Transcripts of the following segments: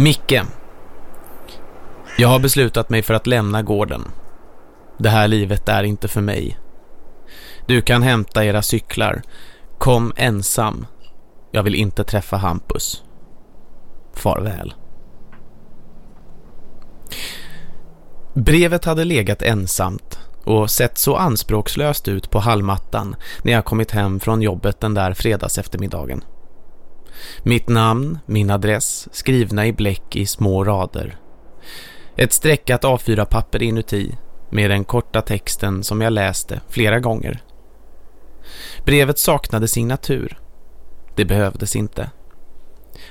Micke. Jag har beslutat mig för att lämna gården. Det här livet är inte för mig. Du kan hämta era cyklar. Kom ensam. Jag vill inte träffa Hampus. Farväl. Brevet hade legat ensamt och sett så anspråkslöst ut på hallmattan när jag kommit hem från jobbet den där fredags eftermiddagen. Mitt namn, min adress, skrivna i bläck i små rader. Ett sträckat A4-papper inuti med den korta texten som jag läste flera gånger. Brevet saknade signatur. Det behövdes inte.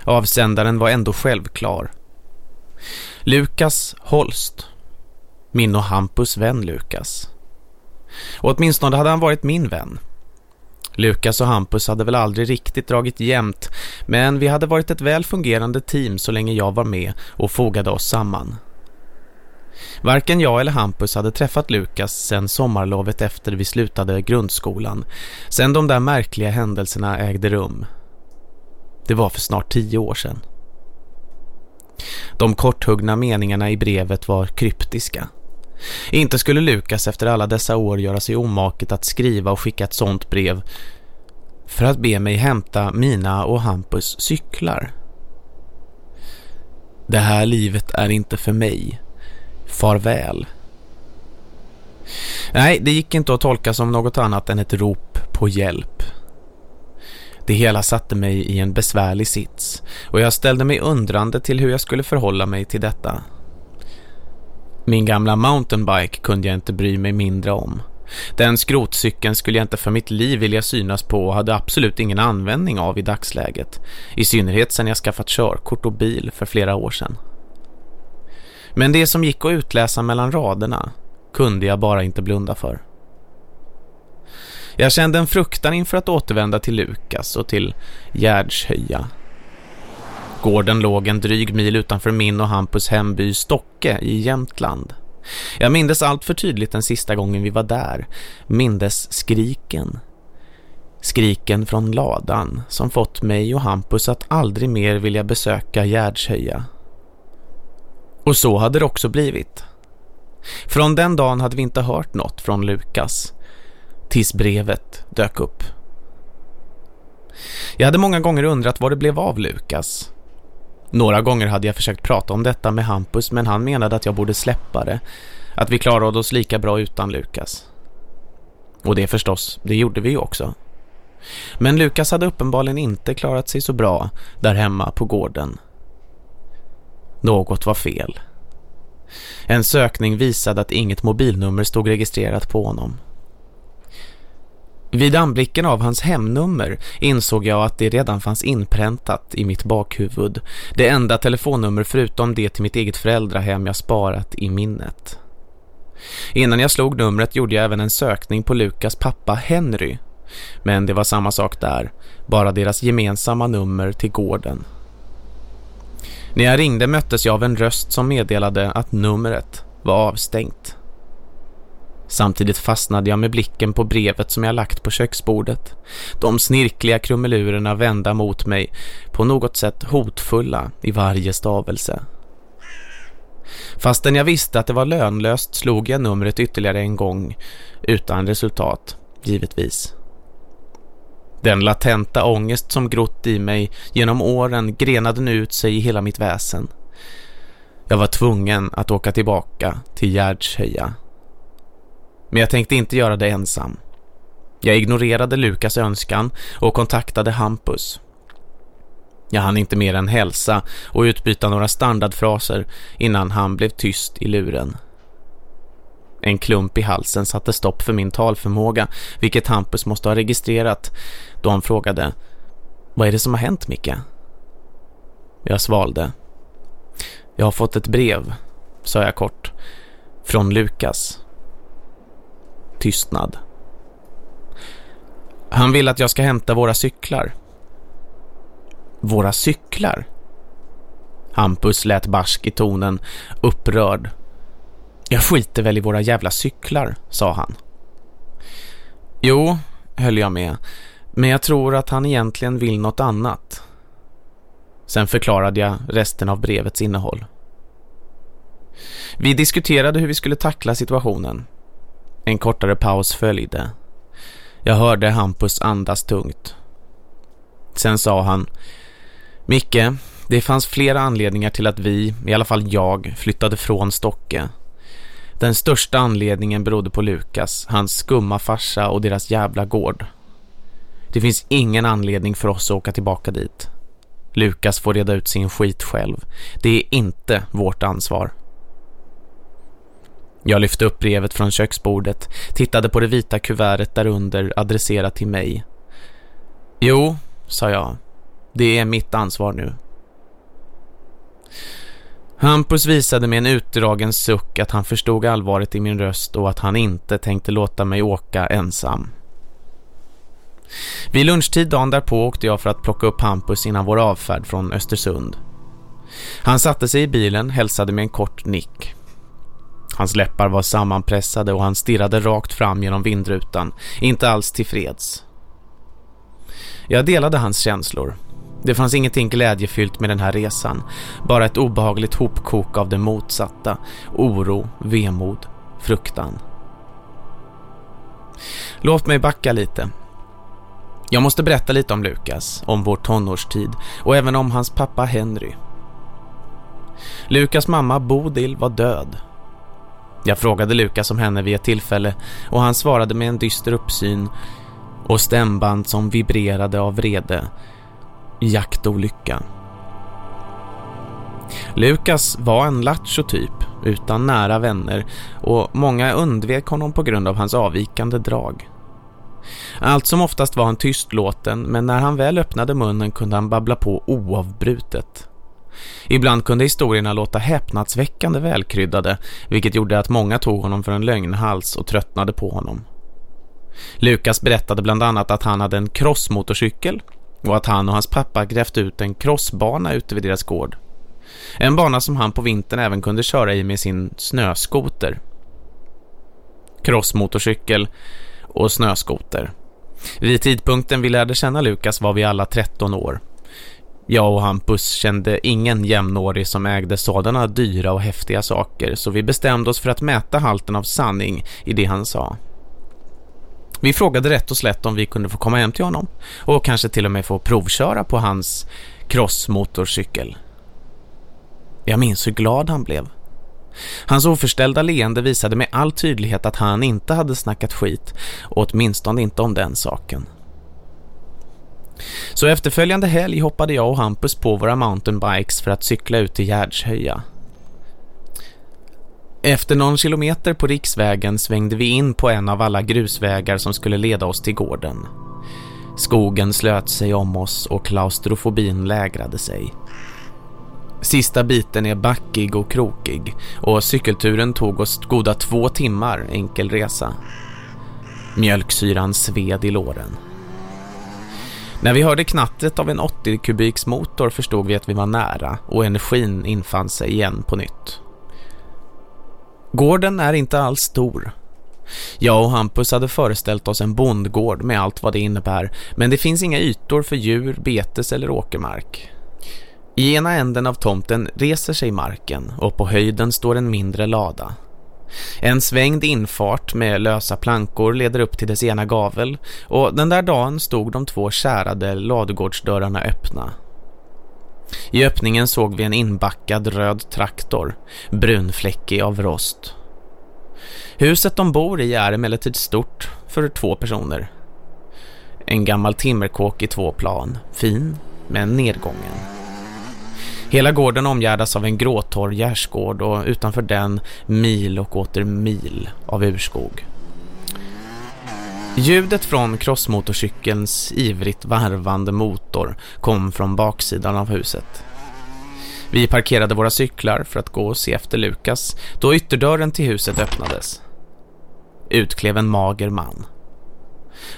Avsändaren var ändå självklar. Lukas Holst. Min och Hampus vän Lukas. Och åtminstone hade han varit min vän. Lukas och Hampus hade väl aldrig riktigt dragit jämnt men vi hade varit ett väl fungerande team så länge jag var med och fogade oss samman. Varken jag eller Hampus hade träffat Lukas sedan sommarlovet efter vi slutade grundskolan, sedan de där märkliga händelserna ägde rum. Det var för snart tio år sedan. De korthuggna meningarna i brevet var kryptiska. Inte skulle Lukas efter alla dessa år göra sig omaket att skriva och skicka ett sånt brev för att be mig hämta mina och Hampus cyklar. Det här livet är inte för mig. Farväl. Nej, det gick inte att tolka som något annat än ett rop på hjälp. Det hela satte mig i en besvärlig sits och jag ställde mig undrande till hur jag skulle förhålla mig till detta. Min gamla mountainbike kunde jag inte bry mig mindre om. Den skrotcykeln skulle jag inte för mitt liv vilja synas på och hade absolut ingen användning av i dagsläget. I synnerhet sedan jag skaffat körkort och bil för flera år sedan. Men det som gick att utläsa mellan raderna kunde jag bara inte blunda för. Jag kände en fruktan inför att återvända till Lukas och till Gärdshöja. Gården låg en dryg mil utanför min och Hampus hemby Stocke i Jämtland. Jag mindes allt för tydligt den sista gången vi var där. Mindes skriken. Skriken från ladan som fått mig och Hampus att aldrig mer vilja besöka Gärdshöja. Och så hade det också blivit. Från den dagen hade vi inte hört något från Lukas. Tills brevet dök upp. Jag hade många gånger undrat vad det blev av Lukas. Några gånger hade jag försökt prata om detta med Hampus men han menade att jag borde släppa det. Att vi klarade oss lika bra utan Lukas. Och det förstås, det gjorde vi ju också. Men Lukas hade uppenbarligen inte klarat sig så bra där hemma på gården. Något var fel. En sökning visade att inget mobilnummer stod registrerat på honom. Vid anblicken av hans hemnummer insåg jag att det redan fanns inpräntat i mitt bakhuvud. Det enda telefonnummer förutom det till mitt eget föräldrahem jag sparat i minnet. Innan jag slog numret gjorde jag även en sökning på Lukas pappa Henry. Men det var samma sak där, bara deras gemensamma nummer till gården. När jag ringde möttes jag av en röst som meddelade att numret var avstängt. Samtidigt fastnade jag med blicken på brevet som jag lagt på köksbordet. De snirkliga krumelurerna vända mot mig, på något sätt hotfulla i varje stavelse. Fastän jag visste att det var lönlöst slog jag numret ytterligare en gång, utan resultat, givetvis. Den latenta ångest som grott i mig genom åren grenade nu ut sig i hela mitt väsen. Jag var tvungen att åka tillbaka till Gärdshöja. Men jag tänkte inte göra det ensam. Jag ignorerade Lukas önskan och kontaktade Hampus. Jag hann inte mer än hälsa och utbyta några standardfraser innan han blev tyst i luren. En klump i halsen satte stopp för min talförmåga, vilket Hampus måste ha registrerat då han frågade Vad är det som har hänt, Micke? Jag svalde. Jag har fått ett brev, sa jag kort, från Lukas. Tystnad. Han vill att jag ska hämta våra cyklar. Våra cyklar? Hampus lät barsk i tonen, upprörd. Jag skiter väl i våra jävla cyklar, sa han. Jo, höll jag med. Men jag tror att han egentligen vill något annat. Sen förklarade jag resten av brevets innehåll. Vi diskuterade hur vi skulle tackla situationen. En kortare paus följde. Jag hörde Hampus andas tungt. Sen sa han Micke, det fanns flera anledningar till att vi, i alla fall jag, flyttade från Stocke. Den största anledningen berodde på Lukas, hans skumma farsa och deras jävla gård. Det finns ingen anledning för oss att åka tillbaka dit. Lukas får reda ut sin skit själv. Det är inte vårt ansvar. Jag lyfte upp brevet från köksbordet, tittade på det vita kuvertet därunder adresserat till mig. Jo, sa jag. Det är mitt ansvar nu. Hampus visade med en utdragen suck att han förstod allvaret i min röst och att han inte tänkte låta mig åka ensam. Vid lunchtid dagen därpå åkte jag för att plocka upp Hampus innan vår avfärd från Östersund. Han satte sig i bilen, hälsade med en kort nick. Hans läppar var sammanpressade och han stirrade rakt fram genom vindrutan, inte alls tillfreds. Jag delade hans känslor. Det fanns ingenting glädjefyllt med den här resan, bara ett obehagligt hopkok av det motsatta, oro, vemod, fruktan. Låt mig backa lite. Jag måste berätta lite om Lukas, om vår tonårstid och även om hans pappa Henry. Lukas mamma Bodil var död. Jag frågade Lukas om henne vid ett tillfälle och han svarade med en dyster uppsyn och stämband som vibrerade av vrede. Jaktolycka. Lukas var en lattjo typ, utan nära vänner och många undvek honom på grund av hans avvikande drag. Allt som oftast var han tystlåten men när han väl öppnade munnen kunde han babbla på oavbrutet. Ibland kunde historierna låta häpnadsväckande välkryddade vilket gjorde att många tog honom för en lögnhals och tröttnade på honom. Lukas berättade bland annat att han hade en crossmotorcykel och att han och hans pappa grävt ut en crossbana ute vid deras gård. En bana som han på vintern även kunde köra i med sin snöskoter. Crossmotorcykel och snöskoter. Vid tidpunkten vi lärde känna Lukas var vi alla 13 år. Jag och Hampus kände ingen jämnårig som ägde sådana dyra och häftiga saker så vi bestämde oss för att mäta halten av sanning i det han sa. Vi frågade rätt och slätt om vi kunde få komma hem till honom och kanske till och med få provköra på hans crossmotorcykel. Jag minns hur glad han blev. Hans oförställda leende visade med all tydlighet att han inte hade snackat skit åtminstone inte om den saken. Så efterföljande helg hoppade jag och Hampus på våra mountainbikes för att cykla ut till Gärdshöja. Efter någon kilometer på riksvägen svängde vi in på en av alla grusvägar som skulle leda oss till gården. Skogen slöt sig om oss och klaustrofobin lägrade sig. Sista biten är backig och krokig och cykelturen tog oss goda två timmar enkel resa. Mjölksyran sved i låren. När vi hörde knattret av en 80 kubiks motor förstod vi att vi var nära och energin infann sig igen på nytt. Gården är inte alls stor. Jag och Hampus hade föreställt oss en bondgård med allt vad det innebär men det finns inga ytor för djur, betes eller åkermark. I ena änden av tomten reser sig marken och på höjden står en mindre lada. En svängd infart med lösa plankor leder upp till dess ena gavel och den där dagen stod de två kärade ladugårdsdörrarna öppna. I öppningen såg vi en inbackad röd traktor, brunfläckig av rost. Huset de bor i är emellertid stort för två personer. En gammal timmerkåk i två plan, fin men nedgången. Hela gården omgärdas av en gråtorr gärdsgård och utanför den mil och åter mil av urskog. Ljudet från crossmotorcykelns ivrigt varvande motor kom från baksidan av huset. Vi parkerade våra cyklar för att gå och se efter Lukas då ytterdörren till huset öppnades. Utklev en mager man.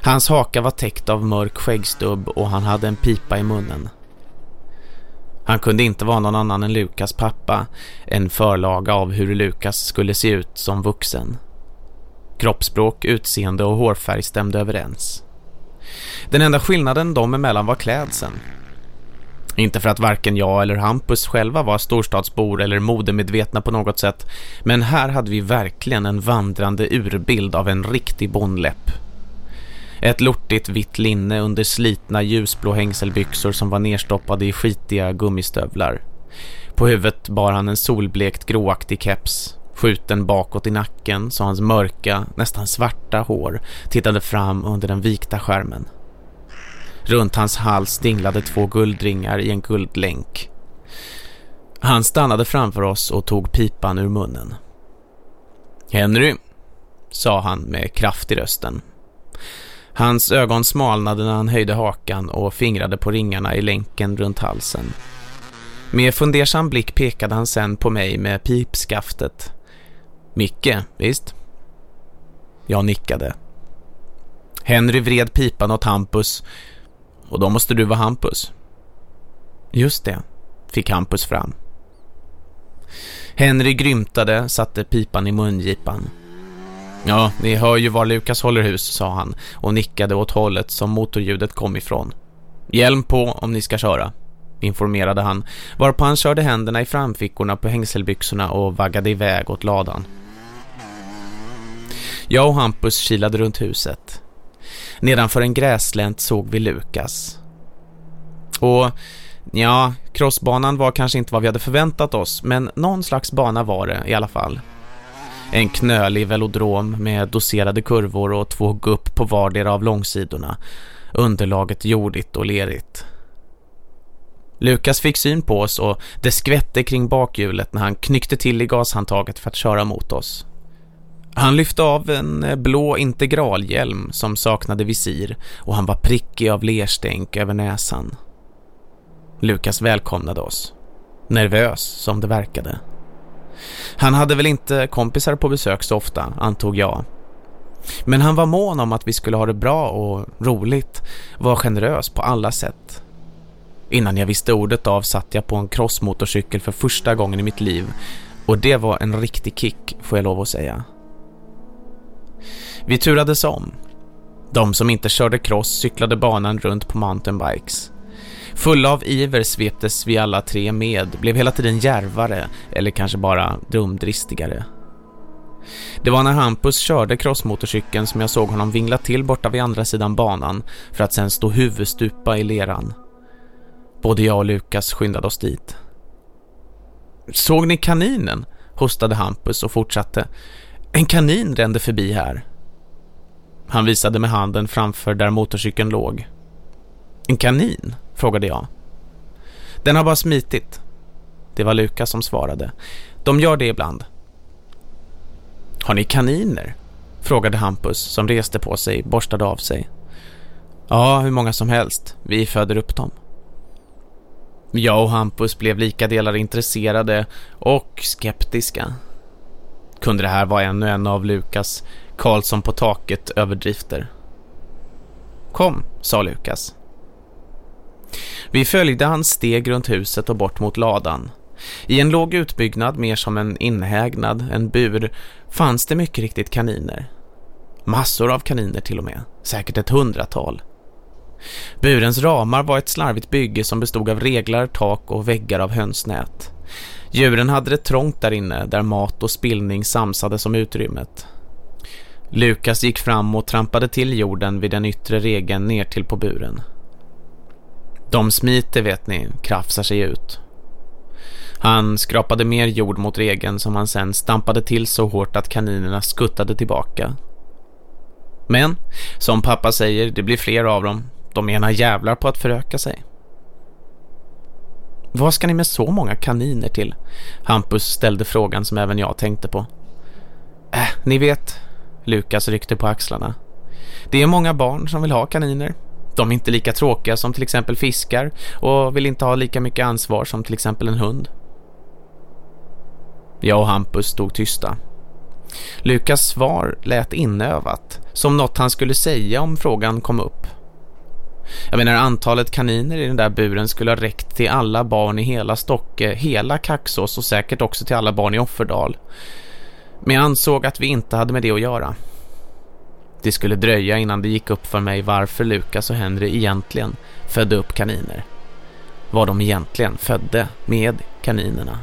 Hans haka var täckt av mörk skäggstubb och han hade en pipa i munnen. Han kunde inte vara någon annan än Lukas pappa, en förlaga av hur Lukas skulle se ut som vuxen. Kroppsspråk, utseende och hårfärg stämde överens. Den enda skillnaden dem emellan var klädseln. Inte för att varken jag eller Hampus själva var storstadsbor eller modemedvetna på något sätt, men här hade vi verkligen en vandrande urbild av en riktig bonläpp. Ett lortigt vitt linne under slitna ljusblå hängselbyxor som var nerstoppade i skitiga gummistövlar. På huvudet bar han en solblekt gråaktig keps, skjuten bakåt i nacken så hans mörka, nästan svarta hår tittade fram under den vikta skärmen. Runt hans hals dinglade två guldringar i en guldlänk. Han stannade framför oss och tog pipan ur munnen. Henry, sa han med kraft i rösten. Hans ögon smalnade när han höjde hakan och fingrade på ringarna i länken runt halsen. Med fundersam blick pekade han sen på mig med pipskaftet. Micke, visst? Jag nickade. Henry vred pipan åt Hampus och då måste du vara Hampus. Just det, fick Hampus fram. Henry grymtade, satte pipan i mungipan. Ja, ni hör ju var Lukas håller hus, sa han och nickade åt hållet som motorljudet kom ifrån. Hjälm på om ni ska köra, informerade han, varpå han körde händerna i framfickorna på hängselbyxorna och vaggade iväg åt ladan. Jag och Hampus kilade runt huset. Nedanför en gräslänt såg vi Lukas. Och ja, crossbanan var kanske inte vad vi hade förväntat oss, men någon slags bana var det i alla fall. En knölig velodrom med doserade kurvor och två gupp på vardera av långsidorna. Underlaget jordigt och lerigt. Lukas fick syn på oss och det skvätte kring bakhjulet när han knyckte till i gashandtaget för att köra mot oss. Han lyfte av en blå integralhjälm som saknade visir och han var prickig av lerstänk över näsan. Lukas välkomnade oss. Nervös som det verkade. Han hade väl inte kompisar på besök så ofta, antog jag. Men han var mån om att vi skulle ha det bra och roligt, var generös på alla sätt. Innan jag visste ordet av satt jag på en crossmotorcykel för första gången i mitt liv och det var en riktig kick, får jag lov att säga. Vi turades om. De som inte körde cross cyklade banan runt på mountainbikes. Fulla av iver sveptes vi alla tre med, blev hela tiden järvare eller kanske bara dumdristigare. Det var när Hampus körde crossmotorcykeln som jag såg honom vingla till borta vid andra sidan banan för att sen stå huvudstupa i leran. Både jag och Lukas skyndade oss dit. Såg ni kaninen? hostade Hampus och fortsatte. En kanin rände förbi här. Han visade med handen framför där motorcykeln låg. En kanin? Frågade jag. Den har bara smitit. Det var Lukas som svarade. De gör det ibland. Har ni kaniner? frågade Hampus som reste på sig, borstade av sig. Ja, hur många som helst. Vi föder upp dem. Jag och Hampus blev lika delar intresserade och skeptiska. Kunde det här vara ännu en av Lukas Karlsson på taket överdrifter? Kom, sa Lukas. Vi följde hans steg runt huset och bort mot ladan. I en låg utbyggnad, mer som en inhägnad, en bur, fanns det mycket riktigt kaniner. Massor av kaniner till och med, säkert ett hundratal. Burens ramar var ett slarvigt bygge som bestod av reglar, tak och väggar av hönsnät. Djuren hade det trångt där inne, där mat och spillning samsades om utrymmet. Lukas gick fram och trampade till jorden vid den yttre regeln ner till på buren. De smiter vet ni, krafsar sig ut. Han skrapade mer jord mot regeln som han sen stampade till så hårt att kaninerna skuttade tillbaka. Men, som pappa säger, det blir fler av dem. De ena jävlar på att föröka sig. Vad ska ni med så många kaniner till? Hampus ställde frågan som även jag tänkte på. Äh, ni vet, Lukas ryckte på axlarna. Det är många barn som vill ha kaniner. De är inte lika tråkiga som till exempel fiskar och vill inte ha lika mycket ansvar som till exempel en hund. Jag och Hampus stod tysta. Lukas svar lät inövat, som något han skulle säga om frågan kom upp. Jag menar antalet kaniner i den där buren skulle ha räckt till alla barn i hela Stocke, hela Kaxås och säkert också till alla barn i Offerdal. Men jag ansåg att vi inte hade med det att göra. Det skulle dröja innan det gick upp för mig varför Lukas och Henry egentligen födde upp kaniner. vad de egentligen födde med kaninerna.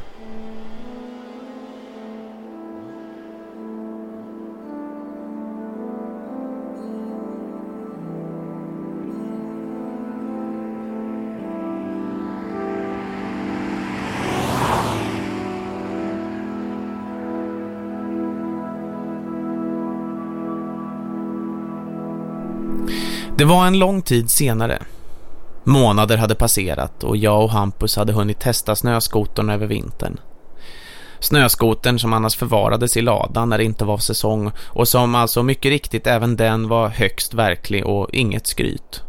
Det var en lång tid senare. Månader hade passerat och jag och Hampus hade hunnit testa snöskotern över vintern. Snöskoten som annars förvarades i ladan när det inte var säsong och som alltså mycket riktigt även den var högst verklig och inget skryt.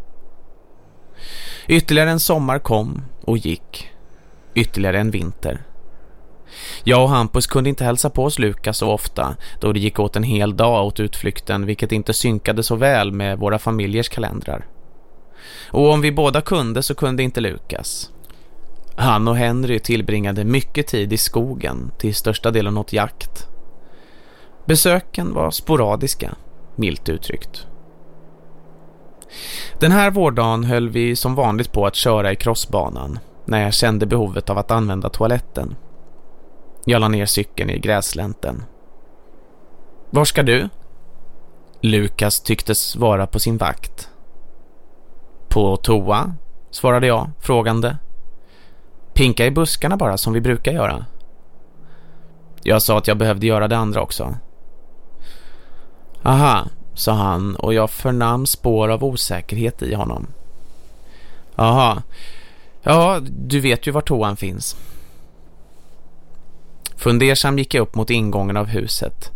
Ytterligare en sommar kom och gick. Ytterligare en vinter. Jag och Hampus kunde inte hälsa på oss Lukas så ofta då det gick åt en hel dag åt utflykten vilket inte synkade så väl med våra familjers kalendrar. Och om vi båda kunde så kunde inte Lukas. Han och Henry tillbringade mycket tid i skogen, till största delen åt jakt. Besöken var sporadiska, milt uttryckt. Den här vårdagen höll vi som vanligt på att köra i crossbanan när jag kände behovet av att använda toaletten. Jag la ner cykeln i gräslänten. Var ska du? Lukas tycktes vara på sin vakt. På toa, svarade jag, frågande. Pinka i buskarna bara som vi brukar göra. Jag sa att jag behövde göra det andra också. Aha, sa han och jag förnam spår av osäkerhet i honom. Aha, ja du vet ju var toan finns. Fundersam gick jag upp mot ingången av huset.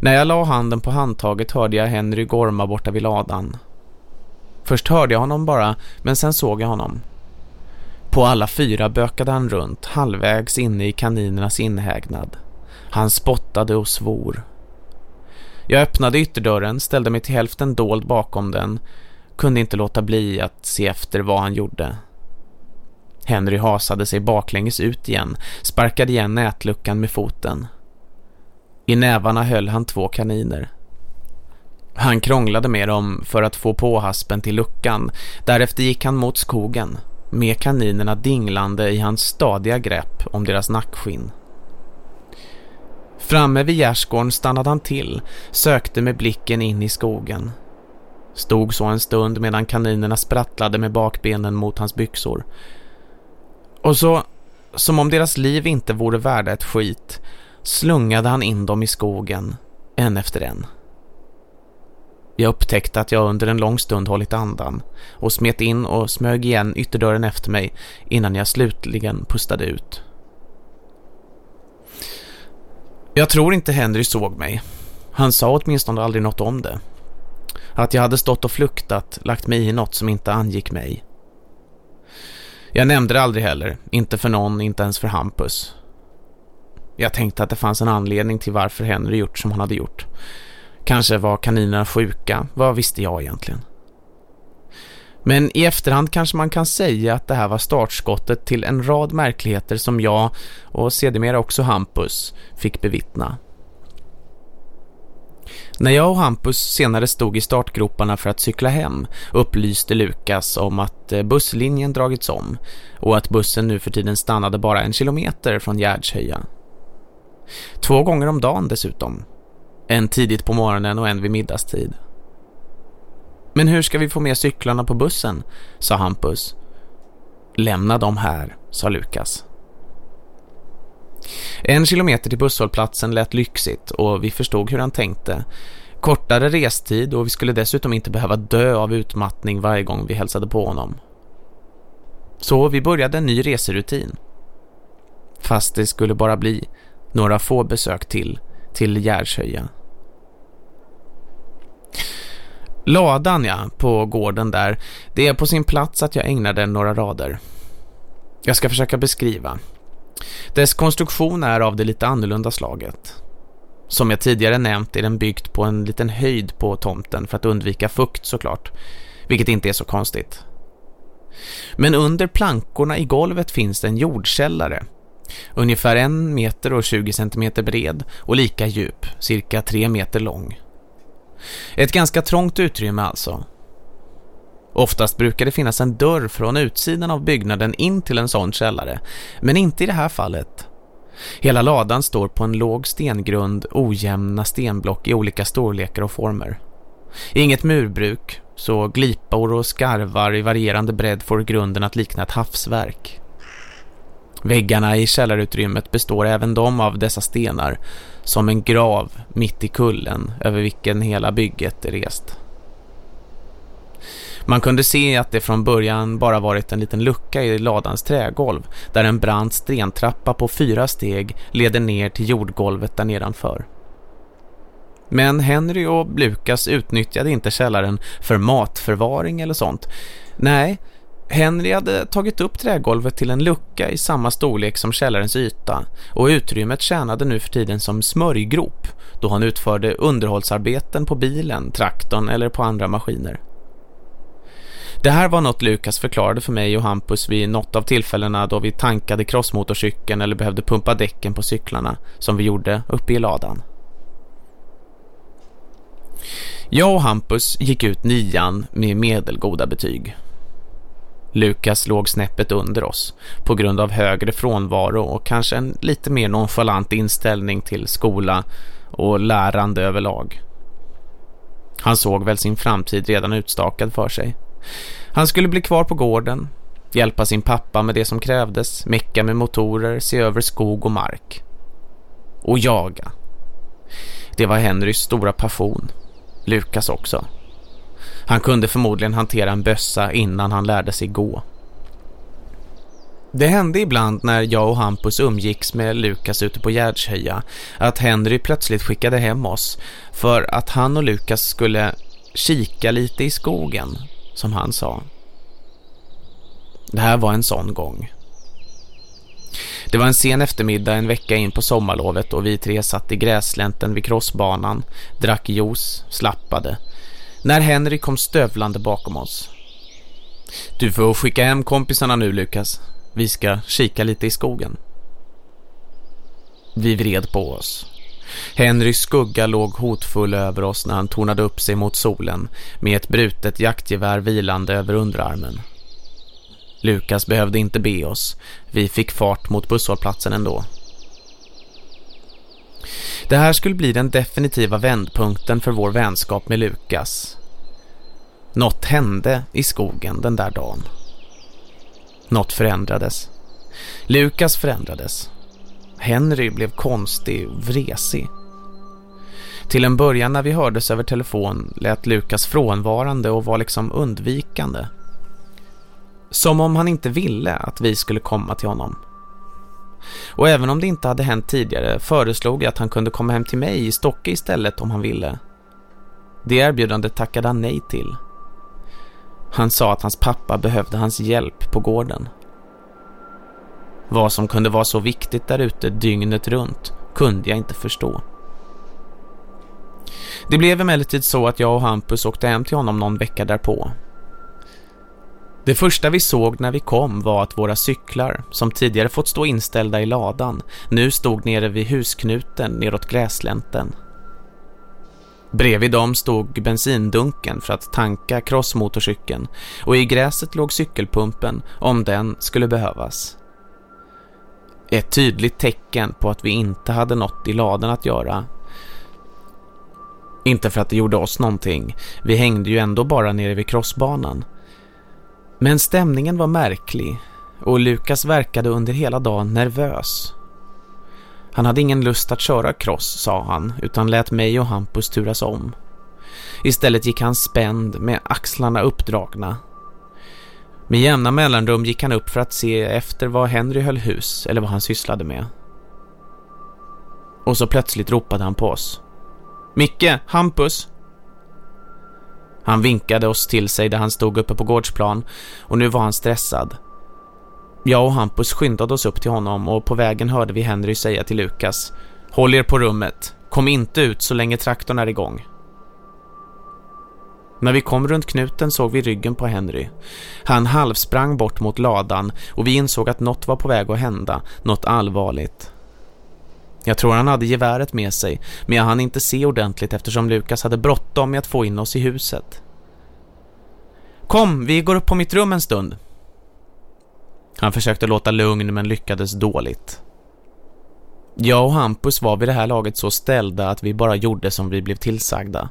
När jag la handen på handtaget hörde jag Henry gorma borta vid ladan. Först hörde jag honom bara, men sen såg jag honom. På alla fyra bökade han runt, halvvägs inne i kaninernas inhägnad. Han spottade och svor. Jag öppnade ytterdörren, ställde mig till hälften dold bakom den, kunde inte låta bli att se efter vad han gjorde. Henry hasade sig baklänges ut igen, sparkade igen nätluckan med foten. I nävarna höll han två kaniner. Han krånglade med dem för att få påhaspen till luckan. Därefter gick han mot skogen, med kaninerna dinglande i hans stadiga grepp om deras nackskinn. Framme vid gärdsgården stannade han till, sökte med blicken in i skogen. Stod så en stund medan kaninerna sprattlade med bakbenen mot hans byxor. Och så, som om deras liv inte vore värda ett skit, slungade han in dem i skogen, en efter en. Jag upptäckte att jag under en lång stund hållit andan och smet in och smög igen ytterdörren efter mig innan jag slutligen pustade ut. Jag tror inte Henry såg mig. Han sa åtminstone aldrig något om det. Att jag hade stått och fluktat, lagt mig i något som inte angick mig. Jag nämnde det aldrig heller, inte för någon, inte ens för Hampus. Jag tänkte att det fanns en anledning till varför Henry gjort som han hade gjort. Kanske var kaninerna sjuka, vad visste jag egentligen? Men i efterhand kanske man kan säga att det här var startskottet till en rad märkligheter som jag och sedermera också Hampus fick bevittna. När jag och Hampus senare stod i startgroparna för att cykla hem upplyste Lukas om att eh, busslinjen dragits om och att bussen nu för tiden stannade bara en kilometer från Gärdshöja. Två gånger om dagen dessutom. En tidigt på morgonen och en vid middagstid. Men hur ska vi få med cyklarna på bussen? sa Hampus. Lämna dem här, sa Lukas. En kilometer till busshållplatsen lät lyxigt och vi förstod hur han tänkte. Kortare restid och vi skulle dessutom inte behöva dö av utmattning varje gång vi hälsade på honom. Så vi började en ny reserutin. Fast det skulle bara bli några få besök till, till Gärdshöja. Ladan ja, på gården där, det är på sin plats att jag ägnar den några rader. Jag ska försöka beskriva. Dess konstruktion är av det lite annorlunda slaget. Som jag tidigare nämnt är den byggt på en liten höjd på tomten för att undvika fukt såklart, vilket inte är så konstigt. Men under plankorna i golvet finns det en jordkällare, ungefär en meter och 20 centimeter bred och lika djup, cirka tre meter lång. Ett ganska trångt utrymme alltså. Oftast brukar det finnas en dörr från utsidan av byggnaden in till en sån källare, men inte i det här fallet. Hela ladan står på en låg stengrund, ojämna stenblock i olika storlekar och former. Inget murbruk, så glipor och skarvar i varierande bredd får grunden att likna ett havsverk. Väggarna i källarutrymmet består även de av dessa stenar, som en grav mitt i kullen över vilken hela bygget är rest. Man kunde se att det från början bara varit en liten lucka i ladans trägolv där en brant stentrappa på fyra steg leder ner till jordgolvet där nedanför. Men Henry och Lukas utnyttjade inte källaren för matförvaring eller sånt. Nej, Henry hade tagit upp trägolvet till en lucka i samma storlek som källarens yta och utrymmet tjänade nu för tiden som smörjgrop då han utförde underhållsarbeten på bilen, traktorn eller på andra maskiner. Det här var något Lukas förklarade för mig och Hampus vid något av tillfällena då vi tankade crossmotorcykeln eller behövde pumpa däcken på cyklarna som vi gjorde uppe i ladan. Jag och Hampus gick ut nian med medelgoda betyg. Lukas låg snäppet under oss på grund av högre frånvaro och kanske en lite mer nonchalant inställning till skola och lärande överlag. Han såg väl sin framtid redan utstakad för sig. Han skulle bli kvar på gården, hjälpa sin pappa med det som krävdes, mecka med motorer, se över skog och mark. Och jaga. Det var Henrys stora passion. Lukas också. Han kunde förmodligen hantera en bössa innan han lärde sig gå. Det hände ibland när jag och Hampus umgicks med Lukas ute på Gärdshöja att Henry plötsligt skickade hem oss för att han och Lukas skulle kika lite i skogen som han sa. Det här var en sån gång. Det var en sen eftermiddag en vecka in på sommarlovet och vi tre satt i gräslänten vid crossbanan, drack juice, slappade. När Henry kom stövlande bakom oss. Du får skicka hem kompisarna nu, Lukas. Vi ska kika lite i skogen. Vi vred på oss. Henrys skugga låg hotfull över oss när han tornade upp sig mot solen med ett brutet jaktgevär vilande över underarmen. Lukas behövde inte be oss. Vi fick fart mot busshållplatsen ändå. Det här skulle bli den definitiva vändpunkten för vår vänskap med Lukas. Något hände i skogen den där dagen. Något förändrades. Lukas förändrades. Henry blev konstig och vresig. Till en början när vi hördes över telefon lät Lukas frånvarande och var liksom undvikande. Som om han inte ville att vi skulle komma till honom. Och även om det inte hade hänt tidigare föreslog jag att han kunde komma hem till mig i Stocke istället om han ville. Det erbjudandet tackade han nej till. Han sa att hans pappa behövde hans hjälp på gården. Vad som kunde vara så viktigt där ute dygnet runt kunde jag inte förstå. Det blev emellertid så att jag och Hampus åkte hem till honom någon vecka därpå. Det första vi såg när vi kom var att våra cyklar, som tidigare fått stå inställda i ladan, nu stod nere vid husknuten neråt gräslänten. Bredvid dem stod bensindunken för att tanka crossmotorcykeln och i gräset låg cykelpumpen om den skulle behövas. Ett tydligt tecken på att vi inte hade något i ladan att göra. Inte för att det gjorde oss någonting, vi hängde ju ändå bara nere vid crossbanan. Men stämningen var märklig och Lukas verkade under hela dagen nervös. Han hade ingen lust att köra cross, sa han, utan lät mig och Hampus turas om. Istället gick han spänd med axlarna uppdragna med jämna mellanrum gick han upp för att se efter vad Henry höll hus eller vad han sysslade med. Och så plötsligt ropade han på oss. Micke, Hampus! Han vinkade oss till sig där han stod uppe på gårdsplan och nu var han stressad. Jag och Hampus skyndade oss upp till honom och på vägen hörde vi Henry säga till Lukas Håll er på rummet, kom inte ut så länge traktorn är igång. När vi kom runt knuten såg vi ryggen på Henry. Han halvsprang bort mot ladan och vi insåg att något var på väg att hända, något allvarligt. Jag tror han hade geväret med sig, men jag hann inte se ordentligt eftersom Lukas hade bråttom med att få in oss i huset. Kom, vi går upp på mitt rum en stund. Han försökte låta lugn men lyckades dåligt. Jag och Hampus var vid det här laget så ställda att vi bara gjorde som vi blev tillsagda.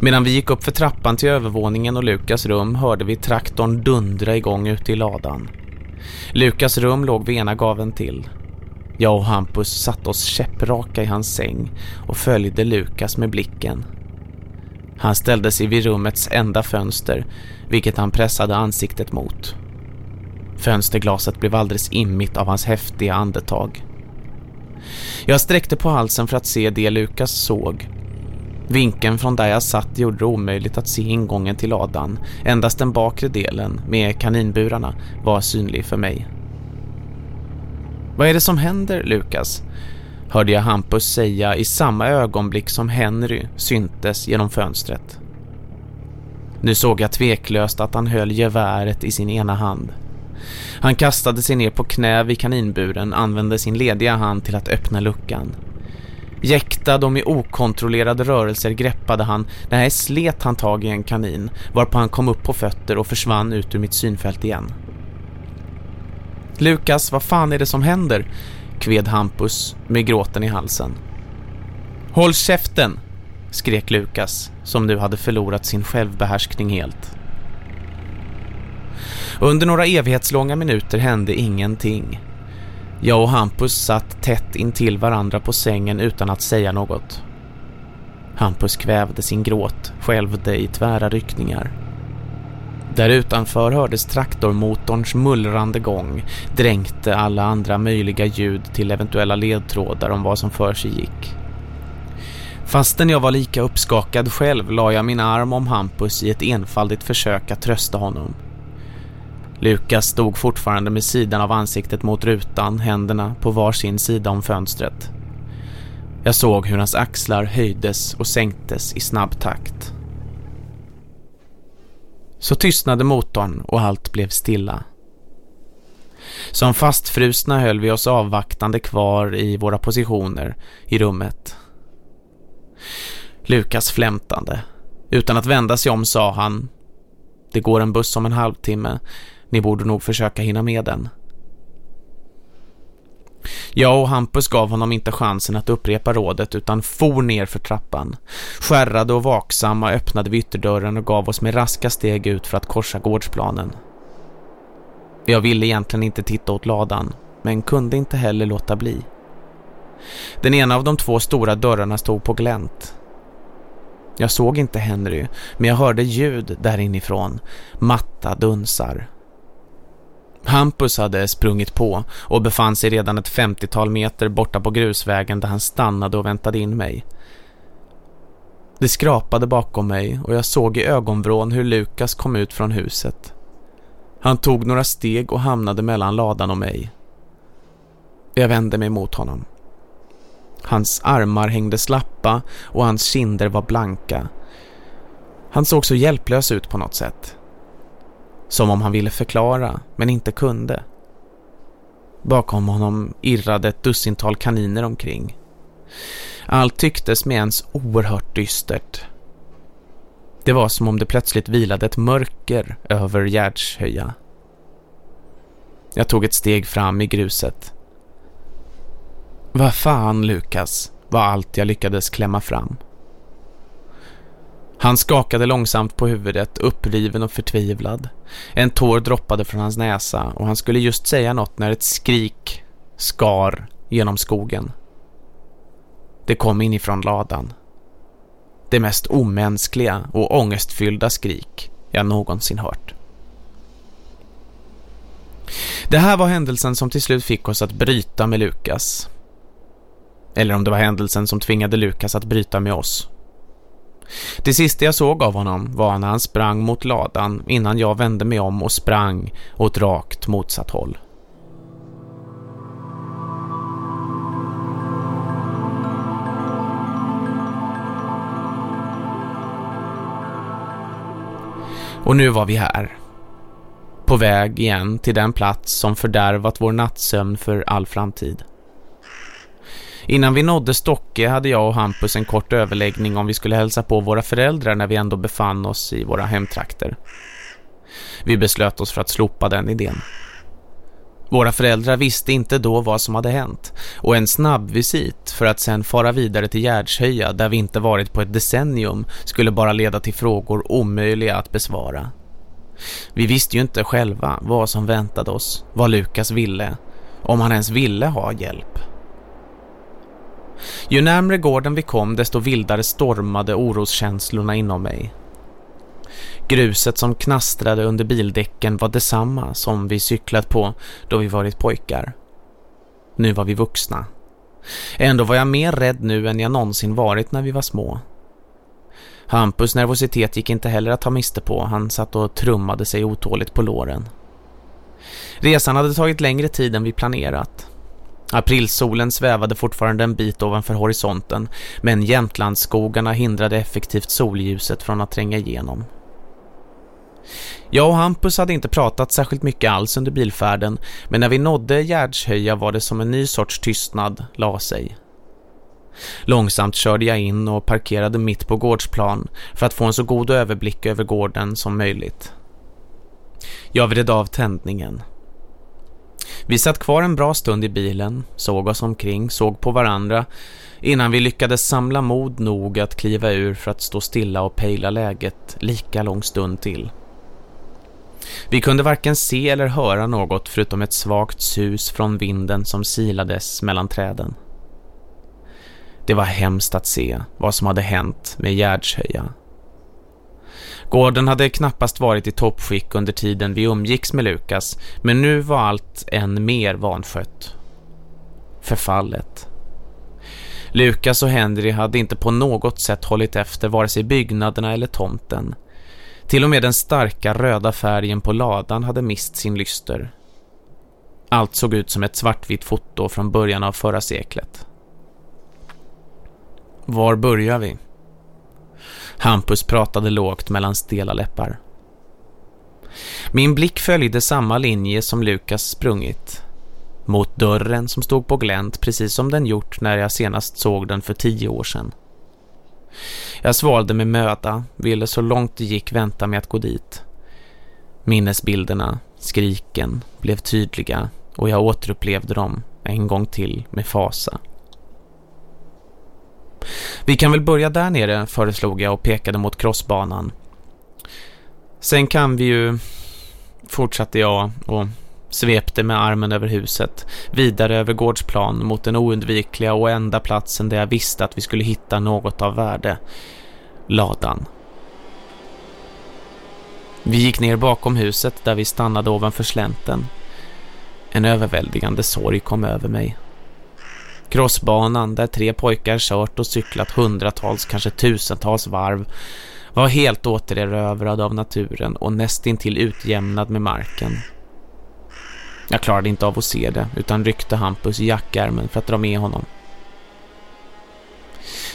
Medan vi gick upp för trappan till övervåningen och Lukas rum hörde vi traktorn dundra igång ute i ladan. Lukas rum låg vid ena gaven till. Jag och Hampus satt oss käppraka i hans säng och följde Lukas med blicken. Han ställde sig vid rummets enda fönster, vilket han pressade ansiktet mot. Fönsterglaset blev alldeles immigt av hans häftiga andetag. Jag sträckte på halsen för att se det Lukas såg. Vinkeln från där jag satt gjorde det omöjligt att se ingången till ladan. Endast den bakre delen, med kaninburarna, var synlig för mig. Vad är det som händer, Lukas? Hörde jag Hampus säga i samma ögonblick som Henry syntes genom fönstret. Nu såg jag tveklöst att han höll geväret i sin ena hand. Han kastade sig ner på knä vid kaninburen, använde sin lediga hand till att öppna luckan. Jäktad och med okontrollerade rörelser greppade han, nej slet han tag i en kanin, varpå han kom upp på fötter och försvann ut ur mitt synfält igen. Lukas, vad fan är det som händer? kved Hampus med gråten i halsen. Håll käften, skrek Lukas, som nu hade förlorat sin självbehärskning helt. Under några evighetslånga minuter hände ingenting. Jag och Hampus satt tätt intill varandra på sängen utan att säga något. Hampus kvävde sin gråt, skälvde i tvära ryckningar. Där utanför hördes traktormotorns mullrande gång, dränkte alla andra möjliga ljud till eventuella ledtrådar om vad som för sig gick. Fastän jag var lika uppskakad själv la jag min arm om Hampus i ett enfaldigt försök att trösta honom. Lukas stod fortfarande med sidan av ansiktet mot rutan, händerna på var sin sida om fönstret. Jag såg hur hans axlar höjdes och sänktes i snabb takt. Så tystnade motorn och allt blev stilla. Som fastfrusna höll vi oss avvaktande kvar i våra positioner i rummet. Lukas flämtande. Utan att vända sig om sa han Det går en buss om en halvtimme. Ni borde nog försöka hinna med den. Jag och Hampus gav honom inte chansen att upprepa rådet utan for ner för trappan. Skärrade och vaksamma öppnade vi ytterdörren och gav oss med raska steg ut för att korsa gårdsplanen. Jag ville egentligen inte titta åt ladan, men kunde inte heller låta bli. Den ena av de två stora dörrarna stod på glänt. Jag såg inte Henry, men jag hörde ljud där inifrån. Matta dunsar. Hampus hade sprungit på och befann sig redan ett 50-tal meter borta på grusvägen där han stannade och väntade in mig. Det skrapade bakom mig och jag såg i ögonvrån hur Lukas kom ut från huset. Han tog några steg och hamnade mellan ladan och mig. Jag vände mig mot honom. Hans armar hängde slappa och hans kinder var blanka. Han såg så hjälplös ut på något sätt. Som om han ville förklara, men inte kunde. Bakom honom irrade ett dussintal kaniner omkring. Allt tycktes med ens oerhört dystert. Det var som om det plötsligt vilade ett mörker över Gärdshöja. Jag tog ett steg fram i gruset. Vad fan, Lukas, var allt jag lyckades klämma fram. Han skakade långsamt på huvudet, uppriven och förtvivlad. En tår droppade från hans näsa och han skulle just säga något när ett skrik skar genom skogen. Det kom inifrån ladan. Det mest omänskliga och ångestfyllda skrik jag någonsin hört. Det här var händelsen som till slut fick oss att bryta med Lukas. Eller om det var händelsen som tvingade Lukas att bryta med oss. Det sista jag såg av honom var när han sprang mot ladan innan jag vände mig om och sprang åt rakt motsatt håll. Och nu var vi här. På väg igen till den plats som fördärvat vår nattsömn för all framtid. Innan vi nådde Stocke hade jag och Hampus en kort överläggning om vi skulle hälsa på våra föräldrar när vi ändå befann oss i våra hemtrakter. Vi beslöt oss för att slopa den idén. Våra föräldrar visste inte då vad som hade hänt och en snabb visit för att sen fara vidare till Gärdshöja där vi inte varit på ett decennium skulle bara leda till frågor omöjliga att besvara. Vi visste ju inte själva vad som väntade oss, vad Lukas ville, om han ens ville ha hjälp. Ju närmre gården vi kom desto vildare stormade oroskänslorna inom mig. Gruset som knastrade under bildäcken var detsamma som vi cyklat på då vi varit pojkar. Nu var vi vuxna. Ändå var jag mer rädd nu än jag någonsin varit när vi var små. Hampus nervositet gick inte heller att ta miste på. Han satt och trummade sig otåligt på låren. Resan hade tagit längre tid än vi planerat. Aprilsolen svävade fortfarande en bit ovanför horisonten men Jämtlandsskogarna hindrade effektivt solljuset från att tränga igenom. Jag och Hampus hade inte pratat särskilt mycket alls under bilfärden men när vi nådde Gärdshöja var det som en ny sorts tystnad la sig. Långsamt körde jag in och parkerade mitt på gårdsplan för att få en så god överblick över gården som möjligt. Jag vred av tändningen. Vi satt kvar en bra stund i bilen, såg oss omkring, såg på varandra innan vi lyckades samla mod nog att kliva ur för att stå stilla och pejla läget lika lång stund till. Vi kunde varken se eller höra något förutom ett svagt sus från vinden som silades mellan träden. Det var hemskt att se vad som hade hänt med Gärdshöja. Gården hade knappast varit i toppskick under tiden vi umgicks med Lukas, men nu var allt än mer vanskött. Förfallet. Lukas och Henry hade inte på något sätt hållit efter vare sig byggnaderna eller tomten. Till och med den starka röda färgen på ladan hade mist sin lyster. Allt såg ut som ett svartvitt foto från början av förra seklet. Var börjar vi? Hampus pratade lågt mellan stela läppar. Min blick följde samma linje som Lukas sprungit. Mot dörren som stod på glänt precis som den gjort när jag senast såg den för tio år sedan. Jag svalde med möda, ville så långt det gick vänta med att gå dit. Minnesbilderna, skriken, blev tydliga och jag återupplevde dem en gång till med fasa. Vi kan väl börja där nere, föreslog jag och pekade mot crossbanan. Sen kan vi ju, fortsatte jag och svepte med armen över huset, vidare över gårdsplan mot den oundvikliga och enda platsen där jag visste att vi skulle hitta något av värde. Ladan. Vi gick ner bakom huset där vi stannade ovanför slänten. En överväldigande sorg kom över mig. Crossbanan där tre pojkar kört och cyklat hundratals, kanske tusentals varv var helt återerövrad av naturen och nästintill utjämnad med marken. Jag klarade inte av att se det utan ryckte Hampus i jackärmen för att dra med honom.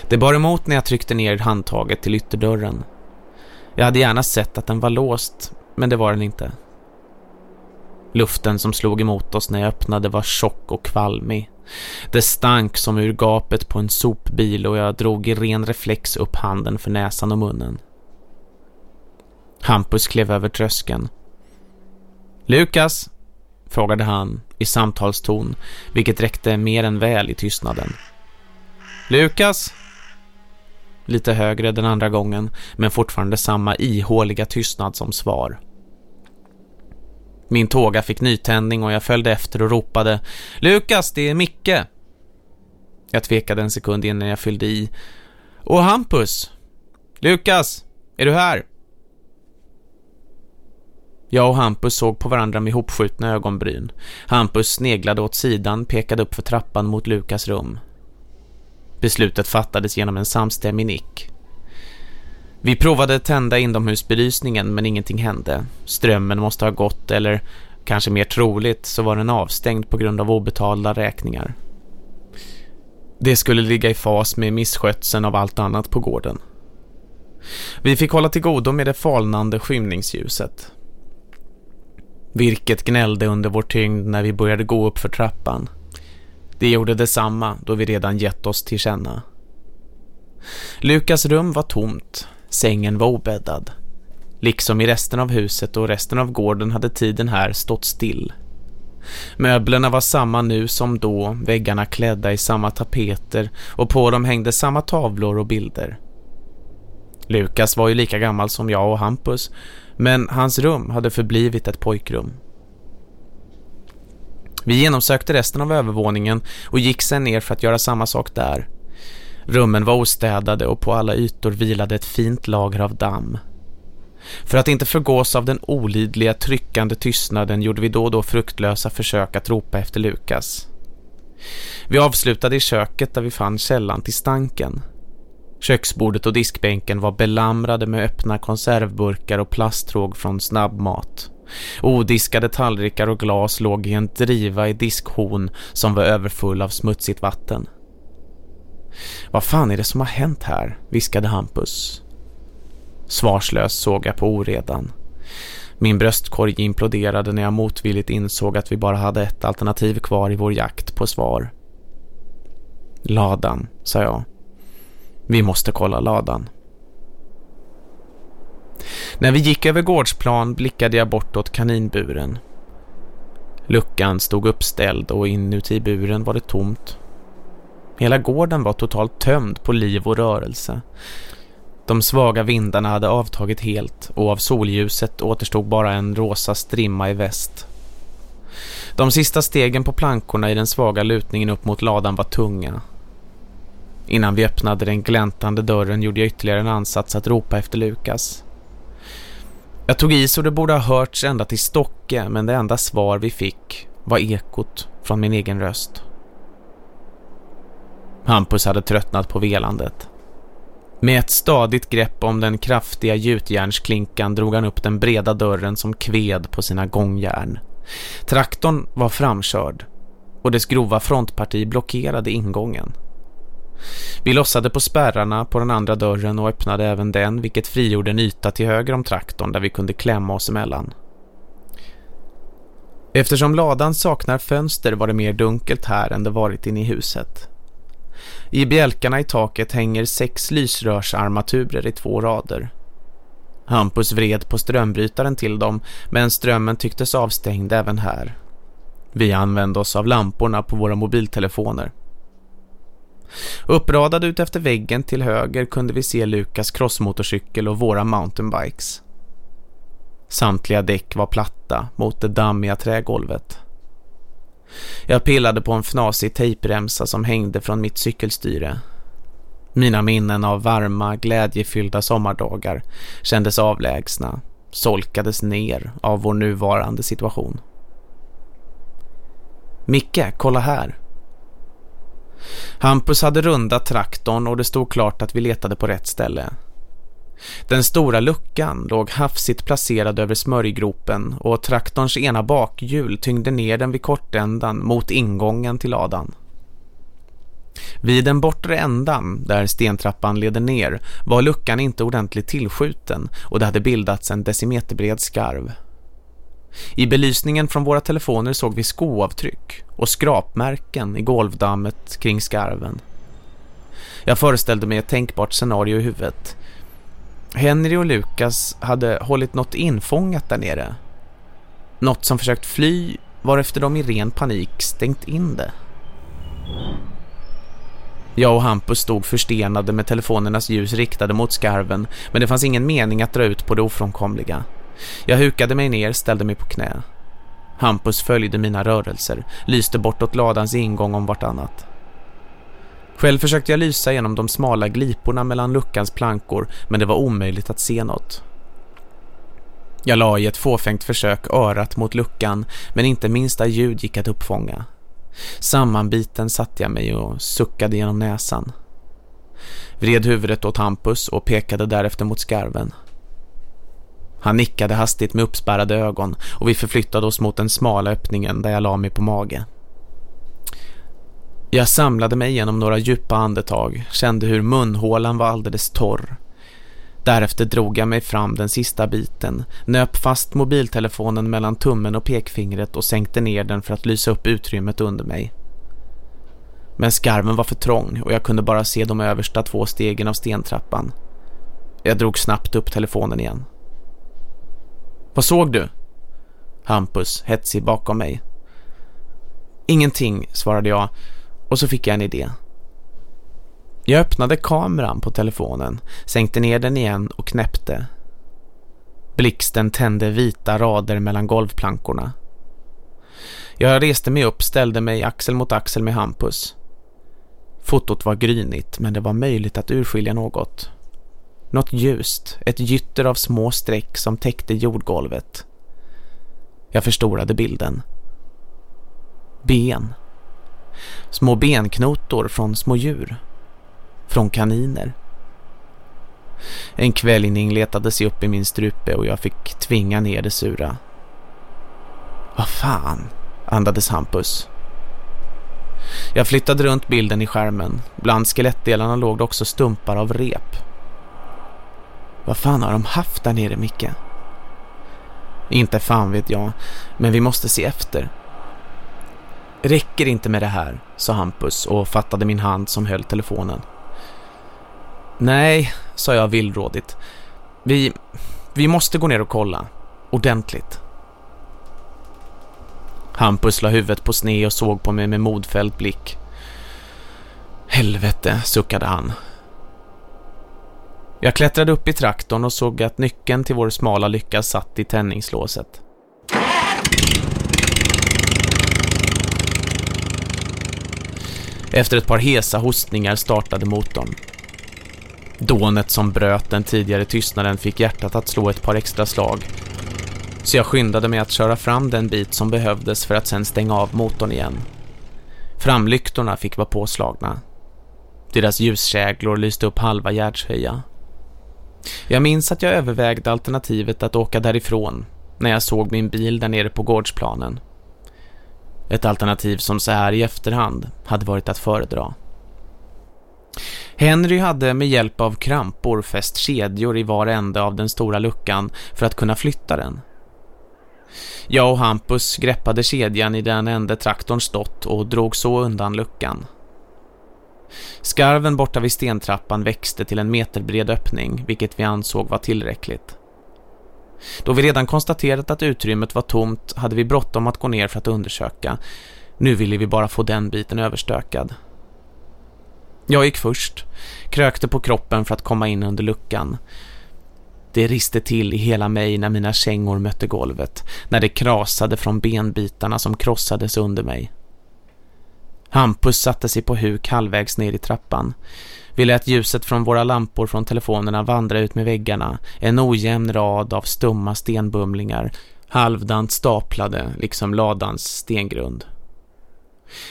Det bar emot när jag tryckte ner handtaget till ytterdörren. Jag hade gärna sett att den var låst, men det var den inte. Luften som slog emot oss när jag öppnade var tjock och kvalmig. Det stank som ur gapet på en sopbil och jag drog i ren reflex upp handen för näsan och munnen. Hampus klev över tröskeln. Lukas, frågade han i samtalston, vilket räckte mer än väl i tystnaden. Lukas? Lite högre den andra gången, men fortfarande samma ihåliga tystnad som svar. Min tåga fick nytändning och jag följde efter och ropade Lukas, det är Micke! Jag tvekade en sekund innan jag fyllde i. Och Hampus! Lukas, är du här? Jag och Hampus såg på varandra med hopskjutna ögonbryn. Hampus sneglade åt sidan, pekade upp för trappan mot Lukas rum. Beslutet fattades genom en samstämmig nick. Vi provade tända inomhusbelysningen men ingenting hände. Strömmen måste ha gått eller, kanske mer troligt, så var den avstängd på grund av obetalda räkningar. Det skulle ligga i fas med misskötseln av allt annat på gården. Vi fick hålla till godo med det falnande skymningsljuset. Virket gnällde under vår tyngd när vi började gå upp för trappan. Det gjorde detsamma då vi redan gett oss till känna. Lukas rum var tomt, sängen var obäddad. Liksom i resten av huset och resten av gården hade tiden här stått still. Möblerna var samma nu som då, väggarna klädda i samma tapeter och på dem hängde samma tavlor och bilder. Lukas var ju lika gammal som jag och Hampus, men hans rum hade förblivit ett pojkrum. Vi genomsökte resten av övervåningen och gick sen ner för att göra samma sak där. Rummen var ostädade och på alla ytor vilade ett fint lager av damm. För att inte förgås av den olidliga tryckande tystnaden gjorde vi då och då fruktlösa försök att ropa efter Lukas. Vi avslutade i köket där vi fann källan till stanken. Köksbordet och diskbänken var belamrade med öppna konservburkar och plasttråg från snabbmat. Odiskade tallrikar och glas låg i en driva i diskhon som var överfull av smutsigt vatten. Vad fan är det som har hänt här? viskade Hampus. Svarslöst såg jag på oredan. Min bröstkorg imploderade när jag motvilligt insåg att vi bara hade ett alternativ kvar i vår jakt på svar. Ladan, sa jag. Vi måste kolla ladan. När vi gick över gårdsplan blickade jag bortåt kaninburen. Luckan stod uppställd och inuti buren var det tomt. Hela gården var totalt tömd på liv och rörelse. De svaga vindarna hade avtagit helt och av solljuset återstod bara en rosa strimma i väst. De sista stegen på plankorna i den svaga lutningen upp mot ladan var tunga. Innan vi öppnade den gläntande dörren gjorde jag ytterligare en ansats att ropa efter Lukas. Jag tog i så det borde ha hörts ända till Stocke men det enda svar vi fick var ekot från min egen röst. Hampus hade tröttnat på velandet. Med ett stadigt grepp om den kraftiga gjutjärnsklinkan drog han upp den breda dörren som kved på sina gångjärn. Traktorn var framkörd och dess grova frontparti blockerade ingången. Vi lossade på spärrarna på den andra dörren och öppnade även den vilket frigjorde en yta till höger om traktorn där vi kunde klämma oss emellan. Eftersom ladan saknar fönster var det mer dunkelt här än det varit inne i huset. I bjälkarna i taket hänger sex lysrörsarmaturer i två rader. Hampus vred på strömbrytaren till dem men strömmen tycktes avstängd även här. Vi använde oss av lamporna på våra mobiltelefoner. Uppradade ut efter väggen till höger kunde vi se Lukas crossmotorcykel och våra mountainbikes. Samtliga däck var platta mot det dammiga trägolvet. Jag pillade på en fnasig tejpremsa som hängde från mitt cykelstyre. Mina minnen av varma, glädjefyllda sommardagar kändes avlägsna, solkades ner av vår nuvarande situation. Micke, kolla här. Hampus hade rundat traktorn och det stod klart att vi letade på rätt ställe. Den stora luckan låg hafsigt placerad över smörjgropen och traktorns ena bakhjul tyngde ner den vid kortändan mot ingången till ladan. Vid den bortre ändan, där stentrappan leder ner, var luckan inte ordentligt tillskjuten och det hade bildats en decimeterbred skarv. I belysningen från våra telefoner såg vi skoavtryck och skrapmärken i golvdammet kring skarven. Jag föreställde mig ett tänkbart scenario i huvudet. Henry och Lukas hade hållit något infångat där nere. Något som försökt fly varefter de i ren panik stängt in det. Jag och Hampus stod förstenade med telefonernas ljus riktade mot skarven men det fanns ingen mening att dra ut på det ofrånkomliga. Jag hukade mig ner, ställde mig på knä. Hampus följde mina rörelser, lyste bortåt ladans ingång om vartannat. Själv försökte jag lysa genom de smala gliporna mellan luckans plankor men det var omöjligt att se något. Jag la i ett fåfängt försök örat mot luckan men inte minsta ljud gick att uppfånga. Sammanbiten satte jag mig och suckade genom näsan. Vred huvudet åt Hampus och pekade därefter mot skarven. Han nickade hastigt med uppspärrade ögon och vi förflyttade oss mot den smala öppningen där jag la mig på mage. Jag samlade mig genom några djupa andetag, kände hur munhålan var alldeles torr. Därefter drog jag mig fram den sista biten, nöp fast mobiltelefonen mellan tummen och pekfingret och sänkte ner den för att lysa upp utrymmet under mig. Men skarven var för trång och jag kunde bara se de översta två stegen av stentrappan. Jag drog snabbt upp telefonen igen. Vad såg du? Hampus, hetsig bakom mig. Ingenting, svarade jag och så fick jag en idé. Jag öppnade kameran på telefonen, sänkte ner den igen och knäppte. Blixten tände vita rader mellan golvplankorna. Jag reste mig upp, ställde mig axel mot axel med Hampus. Fotot var grynigt men det var möjligt att urskilja något. Något ljust, ett gytter av små streck som täckte jordgolvet. Jag förstorade bilden. Ben. Små benknotor från små djur. Från kaniner. En kvällning letade sig upp i min strupe och jag fick tvinga ner det sura. Vad fan, andades Hampus. Jag flyttade runt bilden i skärmen. Bland skelettdelarna låg det också stumpar av rep. Vad fan har de haft där nere, Micke? Inte fan vet jag, men vi måste se efter. Räcker inte med det här, sa Hampus och fattade min hand som höll telefonen. Nej, sa jag villrådigt. Vi, vi måste gå ner och kolla. Ordentligt. Hampus la huvudet på sne och såg på mig med modfälld blick. Helvete, suckade han. Jag klättrade upp i traktorn och såg att nyckeln till vår smala lycka satt i tändningslåset. Efter ett par hesa hostningar startade motorn. Dånet som bröt den tidigare tystnaden fick hjärtat att slå ett par extra slag. Så jag skyndade mig att köra fram den bit som behövdes för att sedan stänga av motorn igen. Framlyktorna fick vara påslagna. Deras ljuskäglor lyste upp halva Gärdshöja. Jag minns att jag övervägde alternativet att åka därifrån när jag såg min bil där nere på gårdsplanen. Ett alternativ som så här i efterhand hade varit att föredra. Henry hade med hjälp av krampor fäst kedjor i var ände av den stora luckan för att kunna flytta den. Jag och Hampus greppade kedjan i den ände traktorn stått och drog så undan luckan. Skarven borta vid stentrappan växte till en meterbred öppning, vilket vi ansåg var tillräckligt. Då vi redan konstaterat att utrymmet var tomt hade vi bråttom att gå ner för att undersöka. Nu ville vi bara få den biten överstökad. Jag gick först, krökte på kroppen för att komma in under luckan. Det riste till i hela mig när mina kängor mötte golvet, när det krasade från benbitarna som krossades under mig. Hampus satte sig på huk halvvägs ner i trappan. Vi lät ljuset från våra lampor från telefonerna vandra ut med väggarna, en ojämn rad av stumma stenbumlingar, halvdant staplade liksom ladans stengrund.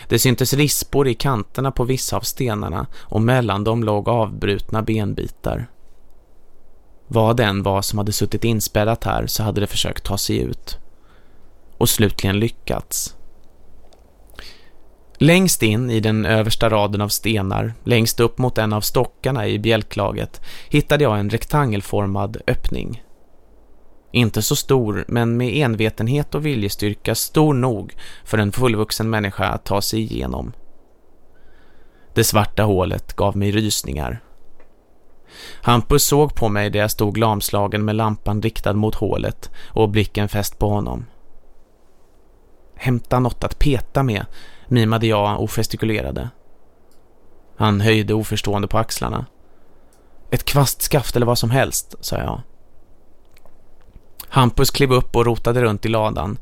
Det syntes rispor i kanterna på vissa av stenarna och mellan dem låg avbrutna benbitar. Vad den var som hade suttit inspärrat här så hade det försökt ta sig ut. Och slutligen lyckats. Längst in i den översta raden av stenar, längst upp mot en av stockarna i bjälklaget, hittade jag en rektangelformad öppning. Inte så stor, men med envetenhet och viljestyrka stor nog för en fullvuxen människa att ta sig igenom. Det svarta hålet gav mig rysningar. Hampus såg på mig där jag stod lamslagen med lampan riktad mot hålet och blicken fäst på honom. Hämta något att peta med, mimade jag och gestikulerade. Han höjde oförstående på axlarna. Ett kvastskaft eller vad som helst, sa jag. Hampus klev upp och rotade runt i ladan.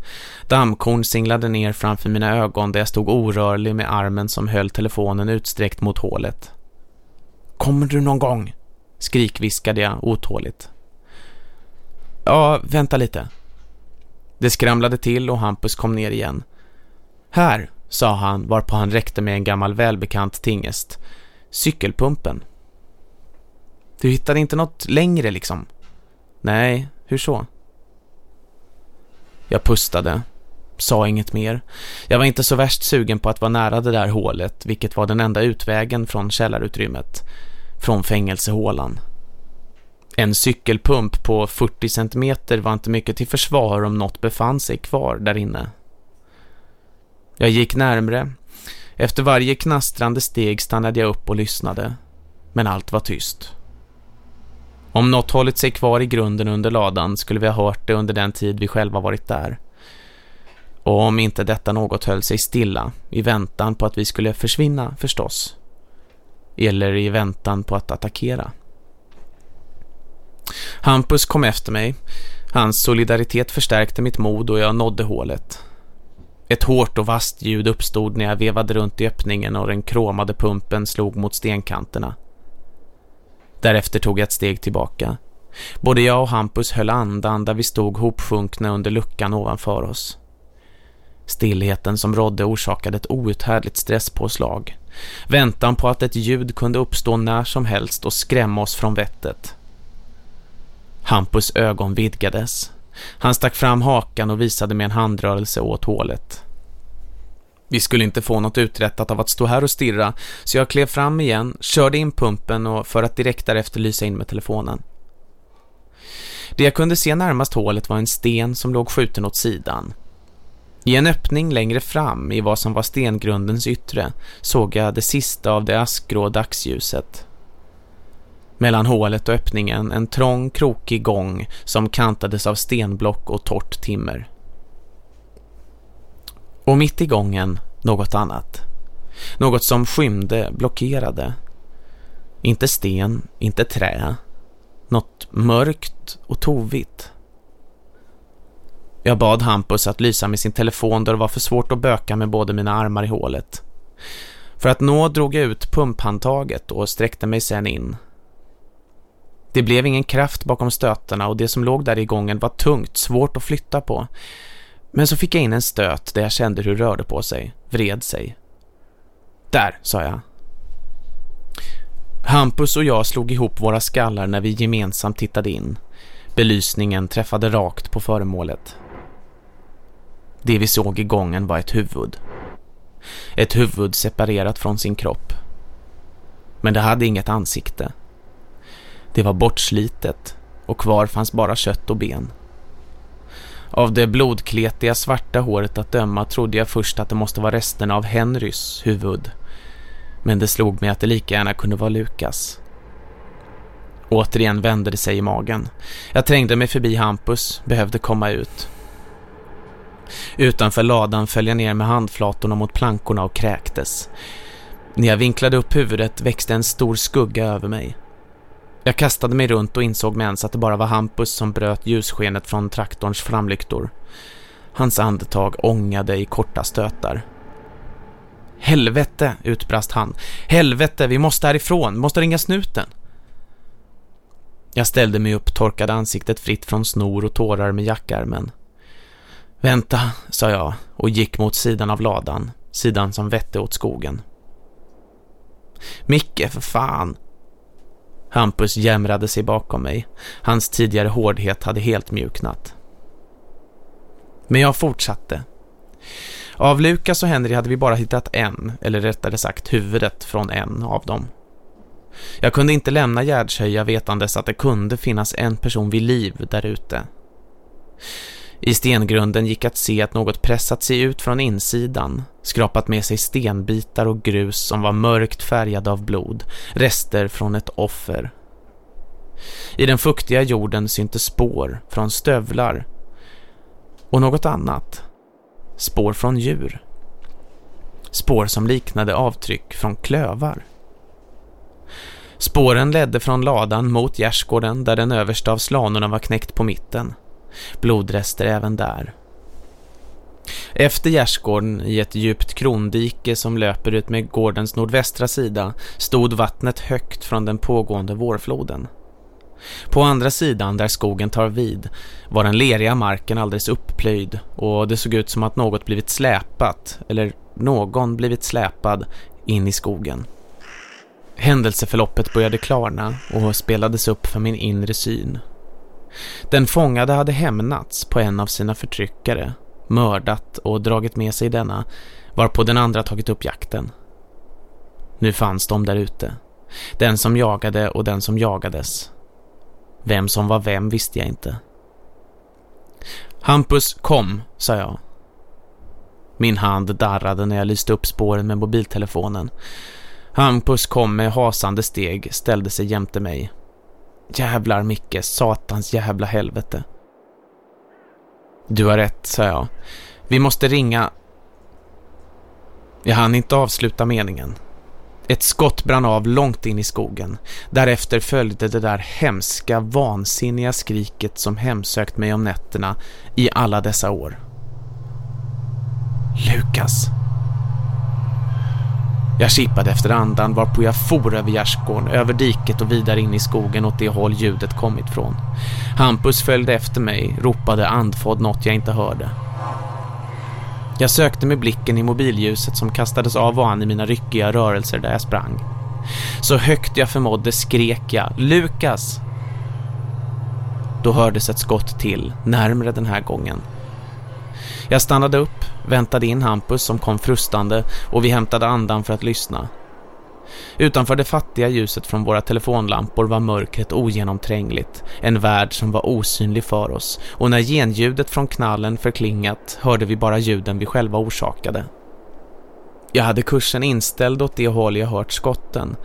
Dammkorn singlade ner framför mina ögon där jag stod orörlig med armen som höll telefonen utsträckt mot hålet. Kommer du någon gång? Skrikviskade jag otåligt. Ja, vänta lite. Det skramlade till och Hampus kom ner igen. Här, sa han varpå han räckte med en gammal välbekant tingest. Cykelpumpen. Du hittade inte något längre liksom? Nej, hur så? Jag pustade, sa inget mer. Jag var inte så värst sugen på att vara nära det där hålet, vilket var den enda utvägen från källarutrymmet, från fängelsehålan. En cykelpump på 40 cm var inte mycket till försvar om något befann sig kvar där inne. Jag gick närmre. Efter varje knastrande steg stannade jag upp och lyssnade. Men allt var tyst. Om något hållit sig kvar i grunden under ladan skulle vi ha hört det under den tid vi själva varit där. Och om inte detta något höll sig stilla i väntan på att vi skulle försvinna förstås. Eller i väntan på att attackera. Hampus kom efter mig. Hans solidaritet förstärkte mitt mod och jag nådde hålet. Ett hårt och vast ljud uppstod när jag vevade runt i öppningen och den kromade pumpen slog mot stenkanterna. Därefter tog jag ett steg tillbaka. Både jag och Hampus höll andan där vi stod hopsjunkna under luckan ovanför oss. Stillheten som rådde orsakade ett outhärdligt stresspåslag. Väntan på att ett ljud kunde uppstå när som helst och skrämma oss från vettet. Hampus ögon vidgades. Han stack fram hakan och visade med en handrörelse åt hålet. Vi skulle inte få något uträttat av att stå här och stirra så jag klev fram igen, körde in pumpen och för att direkt därefter lysa in med telefonen. Det jag kunde se närmast hålet var en sten som låg skjuten åt sidan. I en öppning längre fram i vad som var stengrundens yttre såg jag det sista av det askgrå dagsljuset. Mellan hålet och öppningen en trång krokig gång som kantades av stenblock och torrt timmer. Och mitt i gången något annat. Något som skymde, blockerade. Inte sten, inte trä. Något mörkt och tovigt. Jag bad Hampus att lysa med sin telefon då det var för svårt att böka med båda mina armar i hålet. För att nå drog jag ut pumphandtaget och sträckte mig sen in. Det blev ingen kraft bakom stötarna och det som låg där i gången var tungt, svårt att flytta på. Men så fick jag in en stöt där jag kände hur det rörde på sig, vred sig. Där, sa jag. Hampus och jag slog ihop våra skallar när vi gemensamt tittade in. Belysningen träffade rakt på föremålet. Det vi såg i gången var ett huvud. Ett huvud separerat från sin kropp. Men det hade inget ansikte. Det var bortslitet och kvar fanns bara kött och ben. Av det blodkletiga svarta håret att döma trodde jag först att det måste vara resten av Henrys huvud. Men det slog mig att det lika gärna kunde vara Lukas. Återigen vände det sig i magen. Jag trängde mig förbi Hampus, behövde komma ut. Utanför ladan föll jag ner med handflatorna mot plankorna och kräktes. När jag vinklade upp huvudet växte en stor skugga över mig. Jag kastade mig runt och insåg med ens att det bara var Hampus som bröt ljusskenet från traktorns framlyktor. Hans andetag ångade i korta stötar. Helvete, utbrast han. Helvete, vi måste härifrån, måste ringa snuten. Jag ställde mig upp, torkade ansiktet fritt från snor och tårar med jackärmen. Vänta, sa jag och gick mot sidan av ladan, sidan som vette åt skogen. Micke, för fan, Hampus jämrade sig bakom mig. Hans tidigare hårdhet hade helt mjuknat. Men jag fortsatte. Av Lukas och Henry hade vi bara hittat en, eller rättare sagt huvudet från en av dem. Jag kunde inte lämna Gärdshöja vetandes att det kunde finnas en person vid liv där ute. I stengrunden gick att se att något pressat sig ut från insidan, skrapat med sig stenbitar och grus som var mörkt färgade av blod, rester från ett offer. I den fuktiga jorden syntes spår från stövlar och något annat. Spår från djur. Spår som liknade avtryck från klövar. Spåren ledde från ladan mot gärdsgården där den översta av slanorna var knäckt på mitten. Blodrester även där. Efter gärdsgården i ett djupt krondike som löper ut med gårdens nordvästra sida stod vattnet högt från den pågående vårfloden. På andra sidan där skogen tar vid var den leriga marken alldeles upplöjd och det såg ut som att något blivit släpat eller någon blivit släpad in i skogen. Händelseförloppet började klarna och spelades upp för min inre syn. Den fångade hade hämnats på en av sina förtryckare, mördat och dragit med sig denna, varpå den andra tagit upp jakten. Nu fanns de där ute. Den som jagade och den som jagades. Vem som var vem visste jag inte. Hampus, kom, sa jag. Min hand darrade när jag lyste upp spåren med mobiltelefonen. Hampus kom med hasande steg, ställde sig jämte mig. Jävlar Micke, satans jävla helvete. Du har rätt, sa jag. Vi måste ringa... Jag hann inte avsluta meningen. Ett skott brann av långt in i skogen. Därefter följde det där hemska, vansinniga skriket som hemsökt mig om nätterna i alla dessa år. Lukas. Jag kippade efter andan varpå jag for över gärdsgården, över diket och vidare in i skogen åt det håll ljudet kommit från. Hampus följde efter mig, ropade andfådd något jag inte hörde. Jag sökte med blicken i mobilljuset som kastades av och an i mina ryckiga rörelser där jag sprang. Så högt jag förmådde skrek jag, Lukas! Då hördes ett skott till, närmre den här gången. Jag stannade upp, väntade in Hampus som kom frustande och vi hämtade andan för att lyssna. Utanför det fattiga ljuset från våra telefonlampor var mörkret ogenomträngligt, en värld som var osynlig för oss och när genljudet från knallen förklingat hörde vi bara ljuden vi själva orsakade. Jag hade kursen inställd åt det håll jag hört skotten,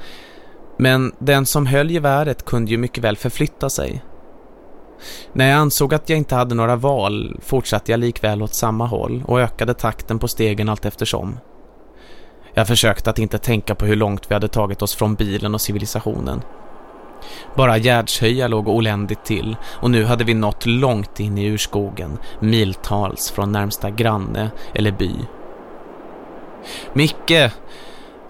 men den som höll geväret kunde ju mycket väl förflytta sig. När jag ansåg att jag inte hade några val fortsatte jag likväl åt samma håll och ökade takten på stegen allt eftersom. Jag försökte att inte tänka på hur långt vi hade tagit oss från bilen och civilisationen. Bara Gärdshöja låg oländigt till och nu hade vi nått långt in i urskogen, miltals från närmsta granne eller by. Micke!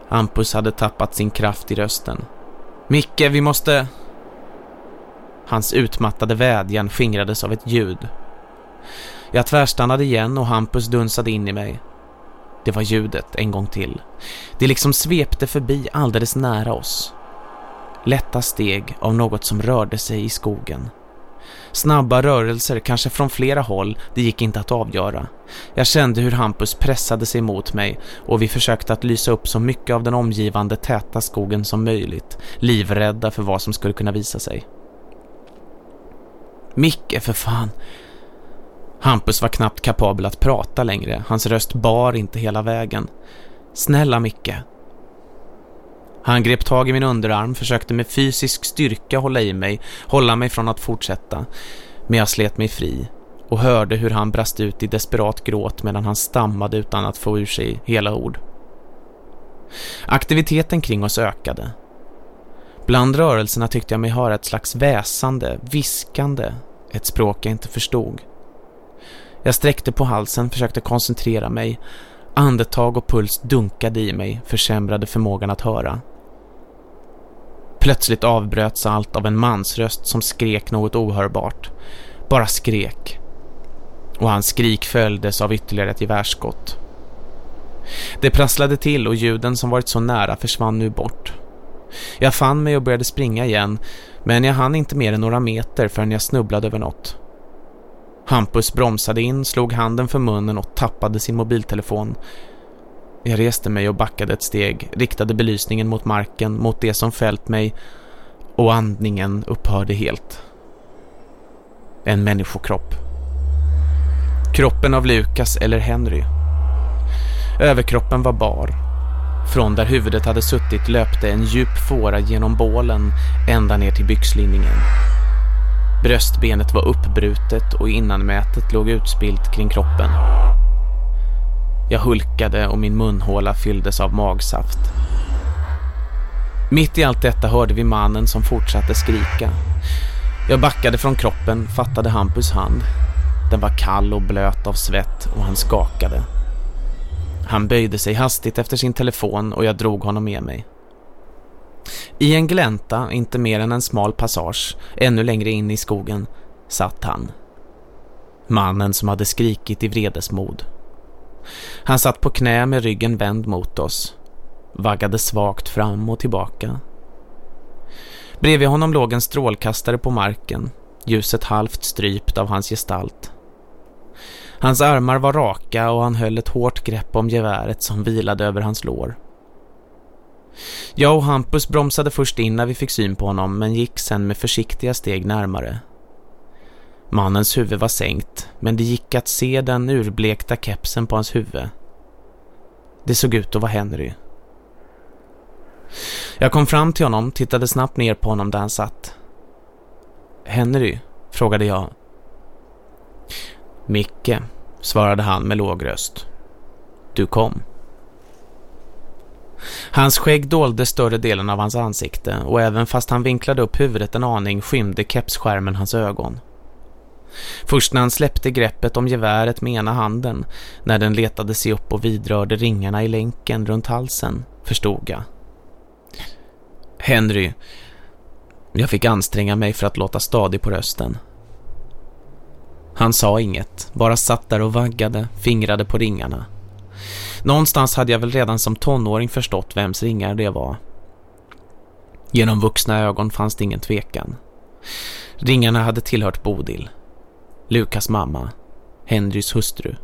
Ampus hade tappat sin kraft i rösten. Micke, vi måste... Hans utmattade vädjan skingrades av ett ljud. Jag tvärstannade igen och Hampus dunsade in i mig. Det var ljudet en gång till. Det liksom svepte förbi alldeles nära oss. Lätta steg av något som rörde sig i skogen. Snabba rörelser, kanske från flera håll, det gick inte att avgöra. Jag kände hur Hampus pressade sig mot mig och vi försökte att lysa upp så mycket av den omgivande täta skogen som möjligt, livrädda för vad som skulle kunna visa sig. Micke, för fan! Hampus var knappt kapabel att prata längre. Hans röst bar inte hela vägen. Snälla Micke. Han grep tag i min underarm, försökte med fysisk styrka hålla i mig, hålla mig från att fortsätta. Men jag slet mig fri och hörde hur han brast ut i desperat gråt medan han stammade utan att få ur sig hela ord. Aktiviteten kring oss ökade. Bland rörelserna tyckte jag mig höra ett slags väsande, viskande, ett språk jag inte förstod. Jag sträckte på halsen, försökte koncentrera mig. Andetag och puls dunkade i mig, försämrade förmågan att höra. Plötsligt avbröts allt av en mansröst som skrek något ohörbart. Bara skrek. Och hans skrik följdes av ytterligare ett gevärsskott. Det prasslade till och ljuden som varit så nära försvann nu bort. Jag fann mig och började springa igen, men jag hann inte mer än några meter förrän jag snubblade över något. Hampus bromsade in, slog handen för munnen och tappade sin mobiltelefon. Jag reste mig och backade ett steg, riktade belysningen mot marken, mot det som fällt mig och andningen upphörde helt. En människokropp. Kroppen av Lukas eller Henry. Överkroppen var bar. Från där huvudet hade suttit löpte en djup fåra genom bålen ända ner till byxlinningen. Bröstbenet var uppbrutet och innanmätet låg utspilt kring kroppen. Jag hulkade och min munhåla fylldes av magsaft. Mitt i allt detta hörde vi mannen som fortsatte skrika. Jag backade från kroppen, fattade Hampus hand. Den var kall och blöt av svett och han skakade. Han böjde sig hastigt efter sin telefon och jag drog honom med mig. I en glänta, inte mer än en smal passage, ännu längre in i skogen, satt han. Mannen som hade skrikit i vredesmod. Han satt på knä med ryggen vänd mot oss, vaggade svagt fram och tillbaka. Bredvid honom låg en strålkastare på marken, ljuset halvt strypt av hans gestalt. Hans armar var raka och han höll ett hårt grepp om geväret som vilade över hans lår. Jag och Hampus bromsade först in när vi fick syn på honom men gick sen med försiktiga steg närmare. Mannens huvud var sänkt men det gick att se den urblekta kepsen på hans huvud. Det såg ut att vara Henry. Jag kom fram till honom, tittade snabbt ner på honom där han satt. Henry, frågade jag. Micke, svarade han med låg röst. Du kom. Hans skägg dolde större delen av hans ansikte och även fast han vinklade upp huvudet en aning skymde kepsskärmen hans ögon. Först när han släppte greppet om geväret med ena handen, när den letade sig upp och vidrörde ringarna i länken runt halsen, förstod jag. Henry, jag fick anstränga mig för att låta stadig på rösten. Han sa inget, bara satt där och vaggade, fingrade på ringarna. Någonstans hade jag väl redan som tonåring förstått vems ringar det var. Genom vuxna ögon fanns det ingen tvekan. Ringarna hade tillhört Bodil. Lukas mamma, Henrys hustru.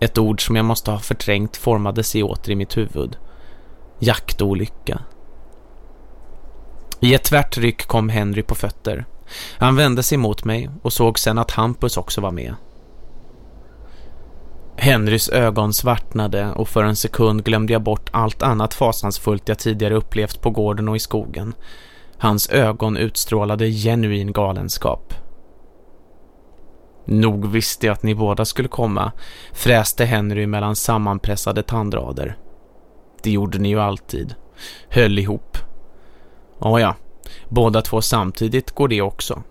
Ett ord som jag måste ha förträngt formade sig åter i mitt huvud. Jaktolycka. I ett tvärt ryck kom Henry på fötter. Han vände sig mot mig och såg sen att Hampus också var med. Henrys ögon svartnade och för en sekund glömde jag bort allt annat fasansfullt jag tidigare upplevt på gården och i skogen. Hans ögon utstrålade genuin galenskap. Nog visste jag att ni båda skulle komma, fräste Henry mellan sammanpressade tandrader. Det gjorde ni ju alltid. Höll ihop. Ja, ja. Båda två samtidigt går det också.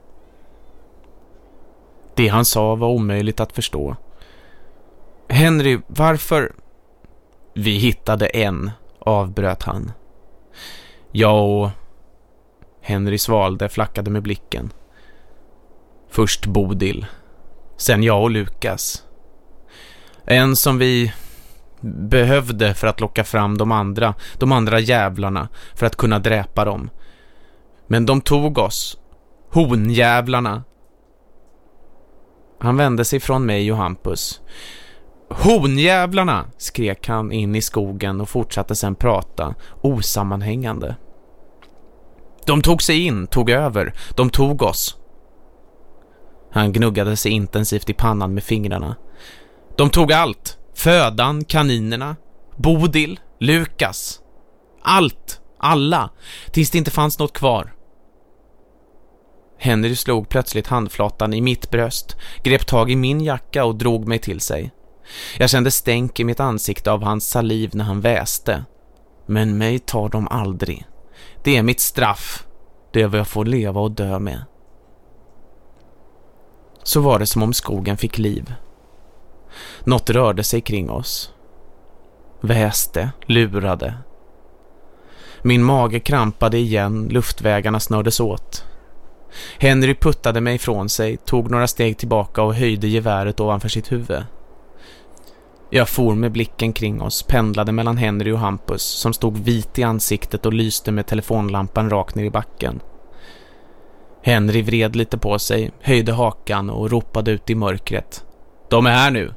Det han sa var omöjligt att förstå. Henry, varför... Vi hittade en, avbröt han. Jag och... Henry svalde, flackade med blicken. Först Bodil. Sen jag och Lukas. En som vi behövde för att locka fram de andra, de andra jävlarna, för att kunna dräpa dem. Men de tog oss. Honjävlarna. Han vände sig från mig och Hampus. Honjävlarna, skrek han in i skogen och fortsatte sedan prata, osammanhängande. De tog sig in, tog över, de tog oss. Han gnuggade sig intensivt i pannan med fingrarna. De tog allt, födan, kaninerna, Bodil, Lukas. Allt, alla, tills det inte fanns något kvar. Henry slog plötsligt handflatan i mitt bröst, grep tag i min jacka och drog mig till sig. Jag kände stänk i mitt ansikte av hans saliv när han väste. Men mig tar de aldrig. Det är mitt straff. Det är vad jag får leva och dö med. Så var det som om skogen fick liv. Något rörde sig kring oss. Väste, lurade. Min mage krampade igen, luftvägarna snördes åt. Henry puttade mig ifrån sig, tog några steg tillbaka och höjde geväret ovanför sitt huvud. Jag for med blicken kring oss, pendlade mellan Henry och Hampus som stod vit i ansiktet och lyste med telefonlampan rakt ner i backen. Henry vred lite på sig, höjde hakan och ropade ut i mörkret. De är här nu!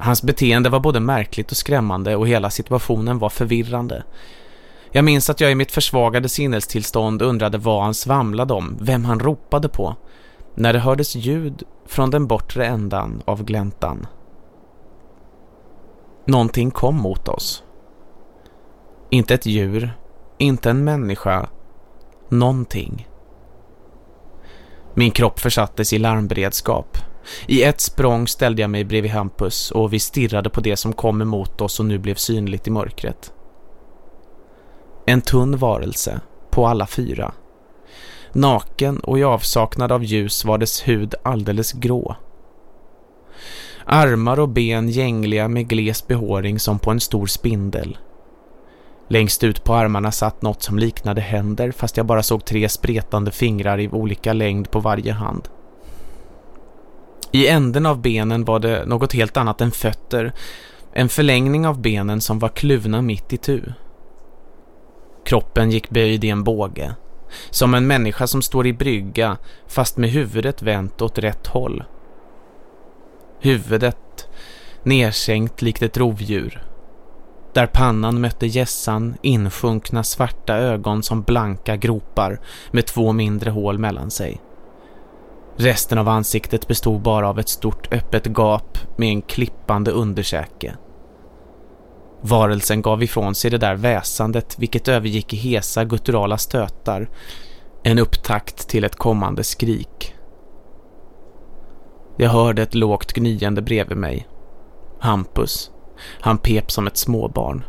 Hans beteende var både märkligt och skrämmande och hela situationen var förvirrande. Jag minns att jag i mitt försvagade sinnestillstånd undrade vad han svamlade om, vem han ropade på, när det hördes ljud från den bortre ändan av gläntan. Någonting kom mot oss. Inte ett djur, inte en människa, någonting. Min kropp försattes i larmberedskap. I ett språng ställde jag mig bredvid Hampus och vi stirrade på det som kom emot oss och nu blev synligt i mörkret. En tunn varelse, på alla fyra. Naken och i avsaknad av ljus var dess hud alldeles grå. Armar och ben gängliga med gles behåring som på en stor spindel. Längst ut på armarna satt något som liknade händer fast jag bara såg tre spretande fingrar i olika längd på varje hand. I änden av benen var det något helt annat än fötter, en förlängning av benen som var kluvna mitt i tu. Kroppen gick böjd i en båge, som en människa som står i brygga fast med huvudet vänt åt rätt håll. Huvudet nersänkt likt ett rovdjur där pannan mötte gässan insjunkna svarta ögon som blanka gropar med två mindre hål mellan sig. Resten av ansiktet bestod bara av ett stort öppet gap med en klippande undersäke. Varelsen gav ifrån sig det där väsandet vilket övergick i hesa gutturala stötar. En upptakt till ett kommande skrik. Jag hörde ett lågt gnyende bredvid mig. Hampus. Han pep som ett småbarn.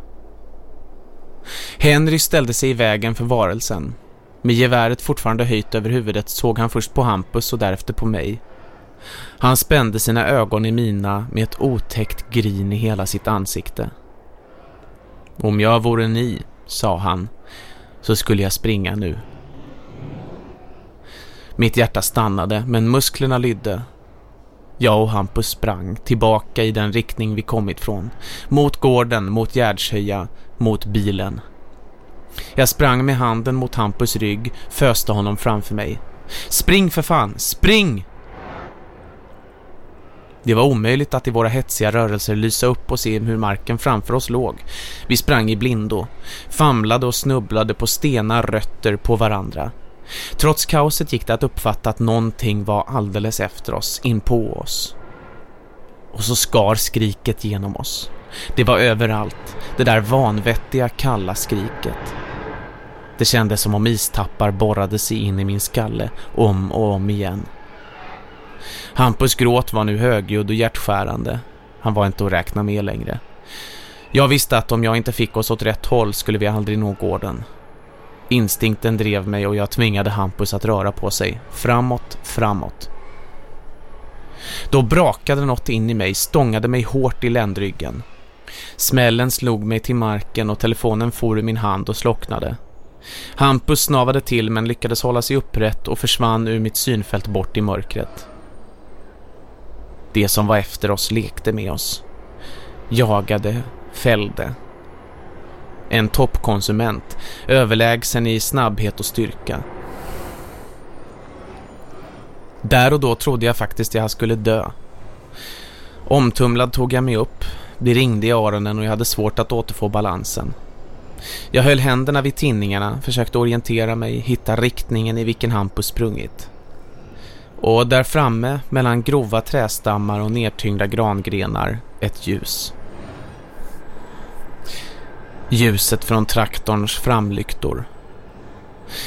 Henry ställde sig i vägen för varelsen. Med geväret fortfarande höjt över huvudet såg han först på Hampus och därefter på mig. Han spände sina ögon i mina med ett otäckt grin i hela sitt ansikte. Om jag vore ni, sa han, så skulle jag springa nu. Mitt hjärta stannade, men musklerna lydde. Jag och Hampus sprang tillbaka i den riktning vi kommit från. Mot gården, mot Gärdshöja, mot bilen. Jag sprang med handen mot Hampus rygg, föste honom framför mig. Spring för fan, spring! Det var omöjligt att i våra hetsiga rörelser lysa upp och se hur marken framför oss låg. Vi sprang i blindo, famlade och snubblade på stenar rötter på varandra. Trots kaoset gick det att uppfatta att någonting var alldeles efter oss, in på oss. Och så skar skriket genom oss. Det var överallt, det där vanvettiga kalla skriket. Det kändes som om istappar borrade sig in i min skalle om och om igen. Hampus gråt var nu högljudd och hjärtskärande. Han var inte att räkna med längre. Jag visste att om jag inte fick oss åt rätt håll skulle vi aldrig nå gården. Instinkten drev mig och jag tvingade Hampus att röra på sig. Framåt, framåt. Då brakade något in i mig, stångade mig hårt i ländryggen. Smällen slog mig till marken och telefonen for i min hand och slocknade. Hampus snavade till men lyckades hålla sig upprätt och försvann ur mitt synfält bort i mörkret. Det som var efter oss lekte med oss. Jagade, fällde. En toppkonsument, överlägsen i snabbhet och styrka. Där och då trodde jag faktiskt jag skulle dö. Omtumlad tog jag mig upp. Det ringde i öronen och jag hade svårt att återfå balansen. Jag höll händerna vid tinningarna, försökte orientera mig, hitta riktningen i vilken Hampus sprungit. Och där framme, mellan grova trästammar och nedtyngda grangrenar, ett ljus. Ljuset från traktorns framlyktor.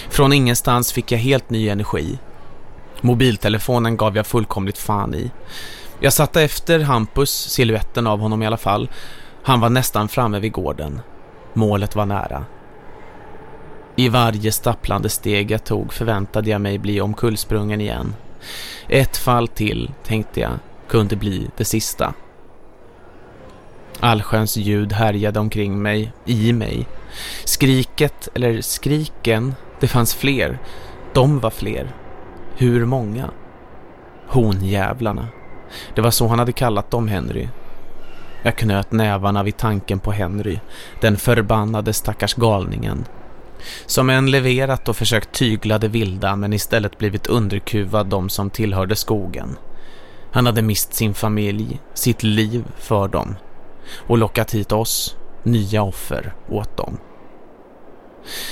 Från ingenstans fick jag helt ny energi. Mobiltelefonen gav jag fullkomligt fan i. Jag satte efter Hampus, siluetten av honom i alla fall. Han var nästan framme vid gården. Målet var nära. I varje stapplande steg jag tog förväntade jag mig bli omkullsprungen igen. Ett fall till, tänkte jag, kunde bli det sista. Allsköns ljud härjade omkring mig, i mig. Skriket, eller skriken, det fanns fler. De var fler. Hur många? Honjävlarna. Det var så han hade kallat dem, Henry. Jag knöt nävarna vid tanken på Henry, den förbannade stackars galningen. Som en leverat och försökt tygla det vilda men istället blivit underkuvad de som tillhörde skogen. Han hade mist sin familj, sitt liv för dem och lockat hit oss, nya offer, åt dem.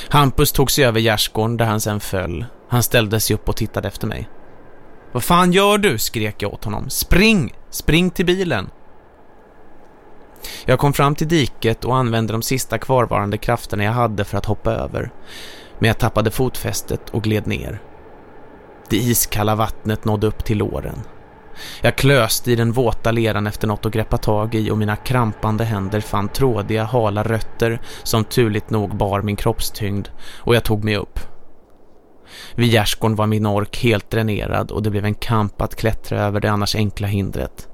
Hampus tog sig över gärdsgården där han sen föll. Han ställde sig upp och tittade efter mig. Vad fan gör du? skrek jag åt honom. Spring! Spring till bilen! Jag kom fram till diket och använde de sista kvarvarande krafterna jag hade för att hoppa över. Men jag tappade fotfästet och gled ner. Det iskalla vattnet nådde upp till låren. Jag klöste i den våta leran efter något att greppa tag i och mina krampande händer fann trådiga, hala rötter som turligt nog bar min kroppstyngd och jag tog mig upp. Vid gärskon var min ork helt dränerad och det blev en kamp att klättra över det annars enkla hindret.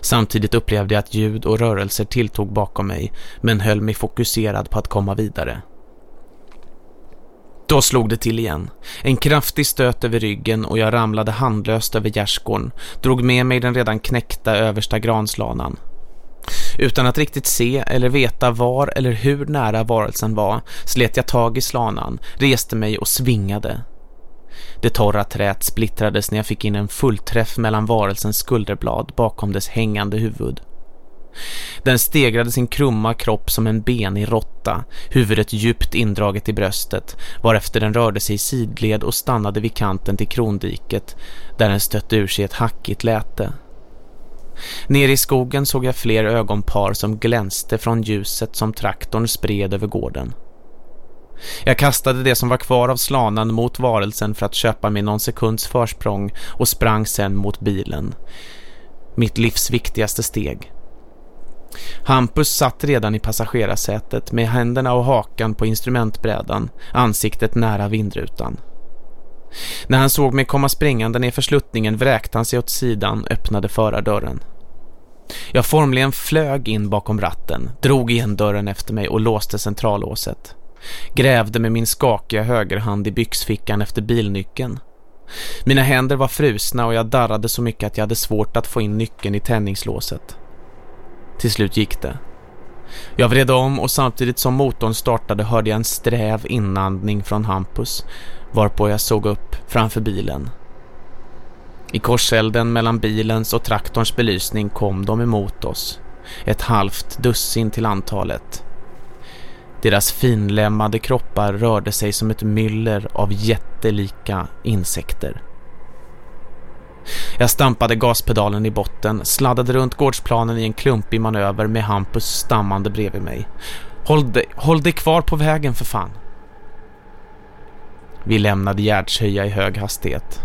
Samtidigt upplevde jag att ljud och rörelser tilltog bakom mig men höll mig fokuserad på att komma vidare. Då slog det till igen. En kraftig stöt över ryggen och jag ramlade handlöst över gärdsgården, drog med mig den redan knäckta översta granslanan. Utan att riktigt se eller veta var eller hur nära varelsen var slet jag tag i slanan, reste mig och svingade. Det torra träet splittrades när jag fick in en fullträff mellan varelsens skulderblad bakom dess hängande huvud. Den stegrade sin krumma kropp som en benig råtta, huvudet djupt indraget i bröstet, varefter den rörde sig i sidled och stannade vid kanten till krondiket, där den stötte ur sig ett hackigt läte. Nere i skogen såg jag fler ögonpar som glänste från ljuset som traktorn spred över gården. Jag kastade det som var kvar av slanan mot varelsen för att köpa mig någon sekunds försprång och sprang sen mot bilen. Mitt livs viktigaste steg. Hampus satt redan i passagerarsätet med händerna och hakan på instrumentbrädan, ansiktet nära vindrutan. När han såg mig komma springande ner för sluttningen vräkte han sig åt sidan, öppnade förardörren. Jag formligen flög in bakom ratten, drog igen dörren efter mig och låste centrallåset. Grävde med min skakiga högerhand i byxfickan efter bilnyckeln. Mina händer var frusna och jag darrade så mycket att jag hade svårt att få in nyckeln i tändningslåset. Till slut gick det. Jag vred om och samtidigt som motorn startade hörde jag en sträv inandning från Hampus varpå jag såg upp framför bilen. I korselden mellan bilens och traktorns belysning kom de emot oss. Ett halvt dussin till antalet. Deras finlämmade kroppar rörde sig som ett myller av jättelika insekter. Jag stampade gaspedalen i botten, sladdade runt gårdsplanen i en klumpig manöver med Hampus stammande bredvid mig. Håll dig, håll dig kvar på vägen för fan. Vi lämnade Gärdshöja i hög hastighet.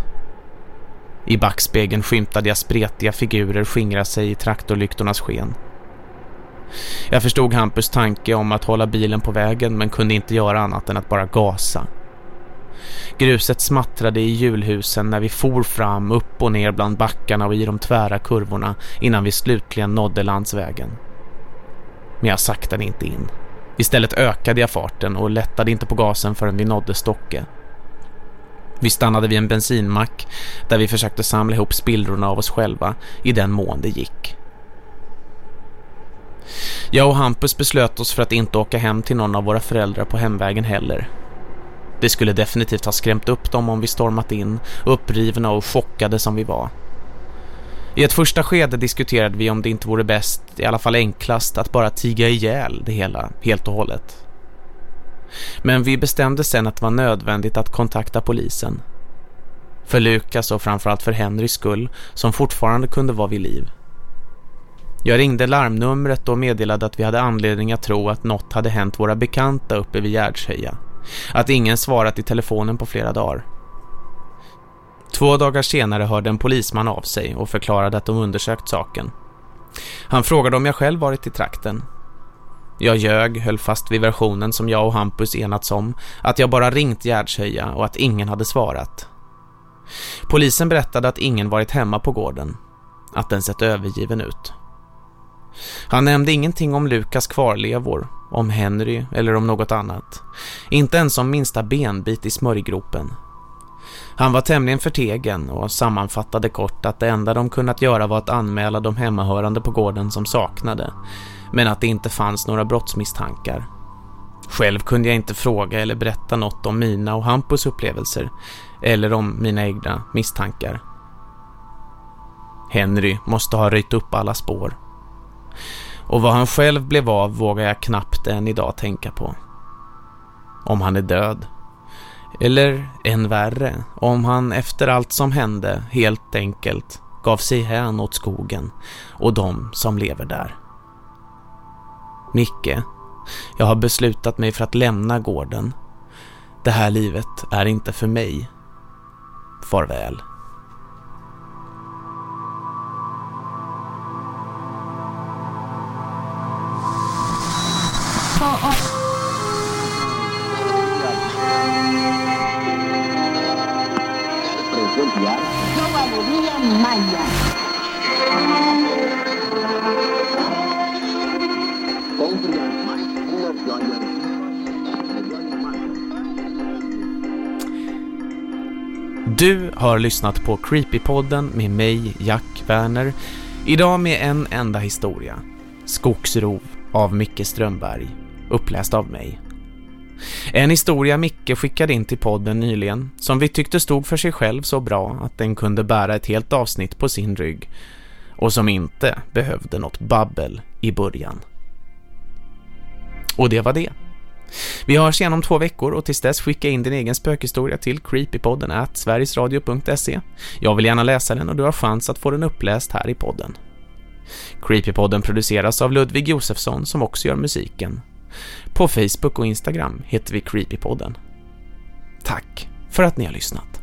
I backspegeln skymtade jag spretiga figurer skingra sig i traktorlyktornas sken. Jag förstod Hampus tanke om att hålla bilen på vägen men kunde inte göra annat än att bara gasa. Gruset smattrade i hjulhusen när vi for fram, upp och ner bland backarna och i de tvära kurvorna innan vi slutligen nådde landsvägen. Men jag saktade inte in. Istället ökade jag farten och lättade inte på gasen förrän vi nådde Stocke. Vi stannade vid en bensinmack där vi försökte samla ihop spillrorna av oss själva i den mån det gick. Jag och Hampus beslöt oss för att inte åka hem till någon av våra föräldrar på hemvägen heller. Det skulle definitivt ha skrämt upp dem om vi stormat in, upprivna och chockade som vi var. I ett första skede diskuterade vi om det inte vore bäst, i alla fall enklast, att bara tiga ihjäl det hela helt och hållet. Men vi bestämde sen att det var nödvändigt att kontakta polisen. För Lukas och framförallt för Henrys skull, som fortfarande kunde vara vid liv. Jag ringde larmnumret och meddelade att vi hade anledning att tro att något hade hänt våra bekanta uppe vid Gärdshöja. Att ingen svarat i telefonen på flera dagar. Två dagar senare hörde en polisman av sig och förklarade att de undersökt saken. Han frågade om jag själv varit i trakten. Jag ljög, höll fast vid versionen som jag och Hampus enats om, att jag bara ringt Gärdshöja och att ingen hade svarat. Polisen berättade att ingen varit hemma på gården, att den sett övergiven ut. Han nämnde ingenting om Lukas kvarlevor, om Henry eller om något annat. Inte ens om minsta benbit i smörjgropen. Han var tämligen förtegen och sammanfattade kort att det enda de kunnat göra var att anmäla de hemmahörande på gården som saknade, men att det inte fanns några brottsmisstankar. Själv kunde jag inte fråga eller berätta något om mina och Hampus upplevelser eller om mina egna misstankar. Henry måste ha röjt upp alla spår. Och vad han själv blev av vågar jag knappt än idag tänka på. Om han är död. Eller än värre, om han efter allt som hände helt enkelt gav sig hän åt skogen och de som lever där. Micke, jag har beslutat mig för att lämna gården. Det här livet är inte för mig. Farväl. Du har lyssnat på Creepypodden med mig, Jack Werner. Idag med en enda historia. Skogsrov av Micke Strömberg. Uppläst av mig. En historia Micke skickade in till podden nyligen som vi tyckte stod för sig själv så bra att den kunde bära ett helt avsnitt på sin rygg. och som inte behövde något babbel i början. Och det var det. Vi hörs igen om två veckor och tills dess skicka in din egen spökhistoria till creepypodden at sverigesradio.se. Jag vill gärna läsa den och du har chans att få den uppläst här i podden. Creepypodden produceras av Ludvig Josefsson som också gör musiken. På Facebook och Instagram heter vi Creepypodden. Tack för att ni har lyssnat.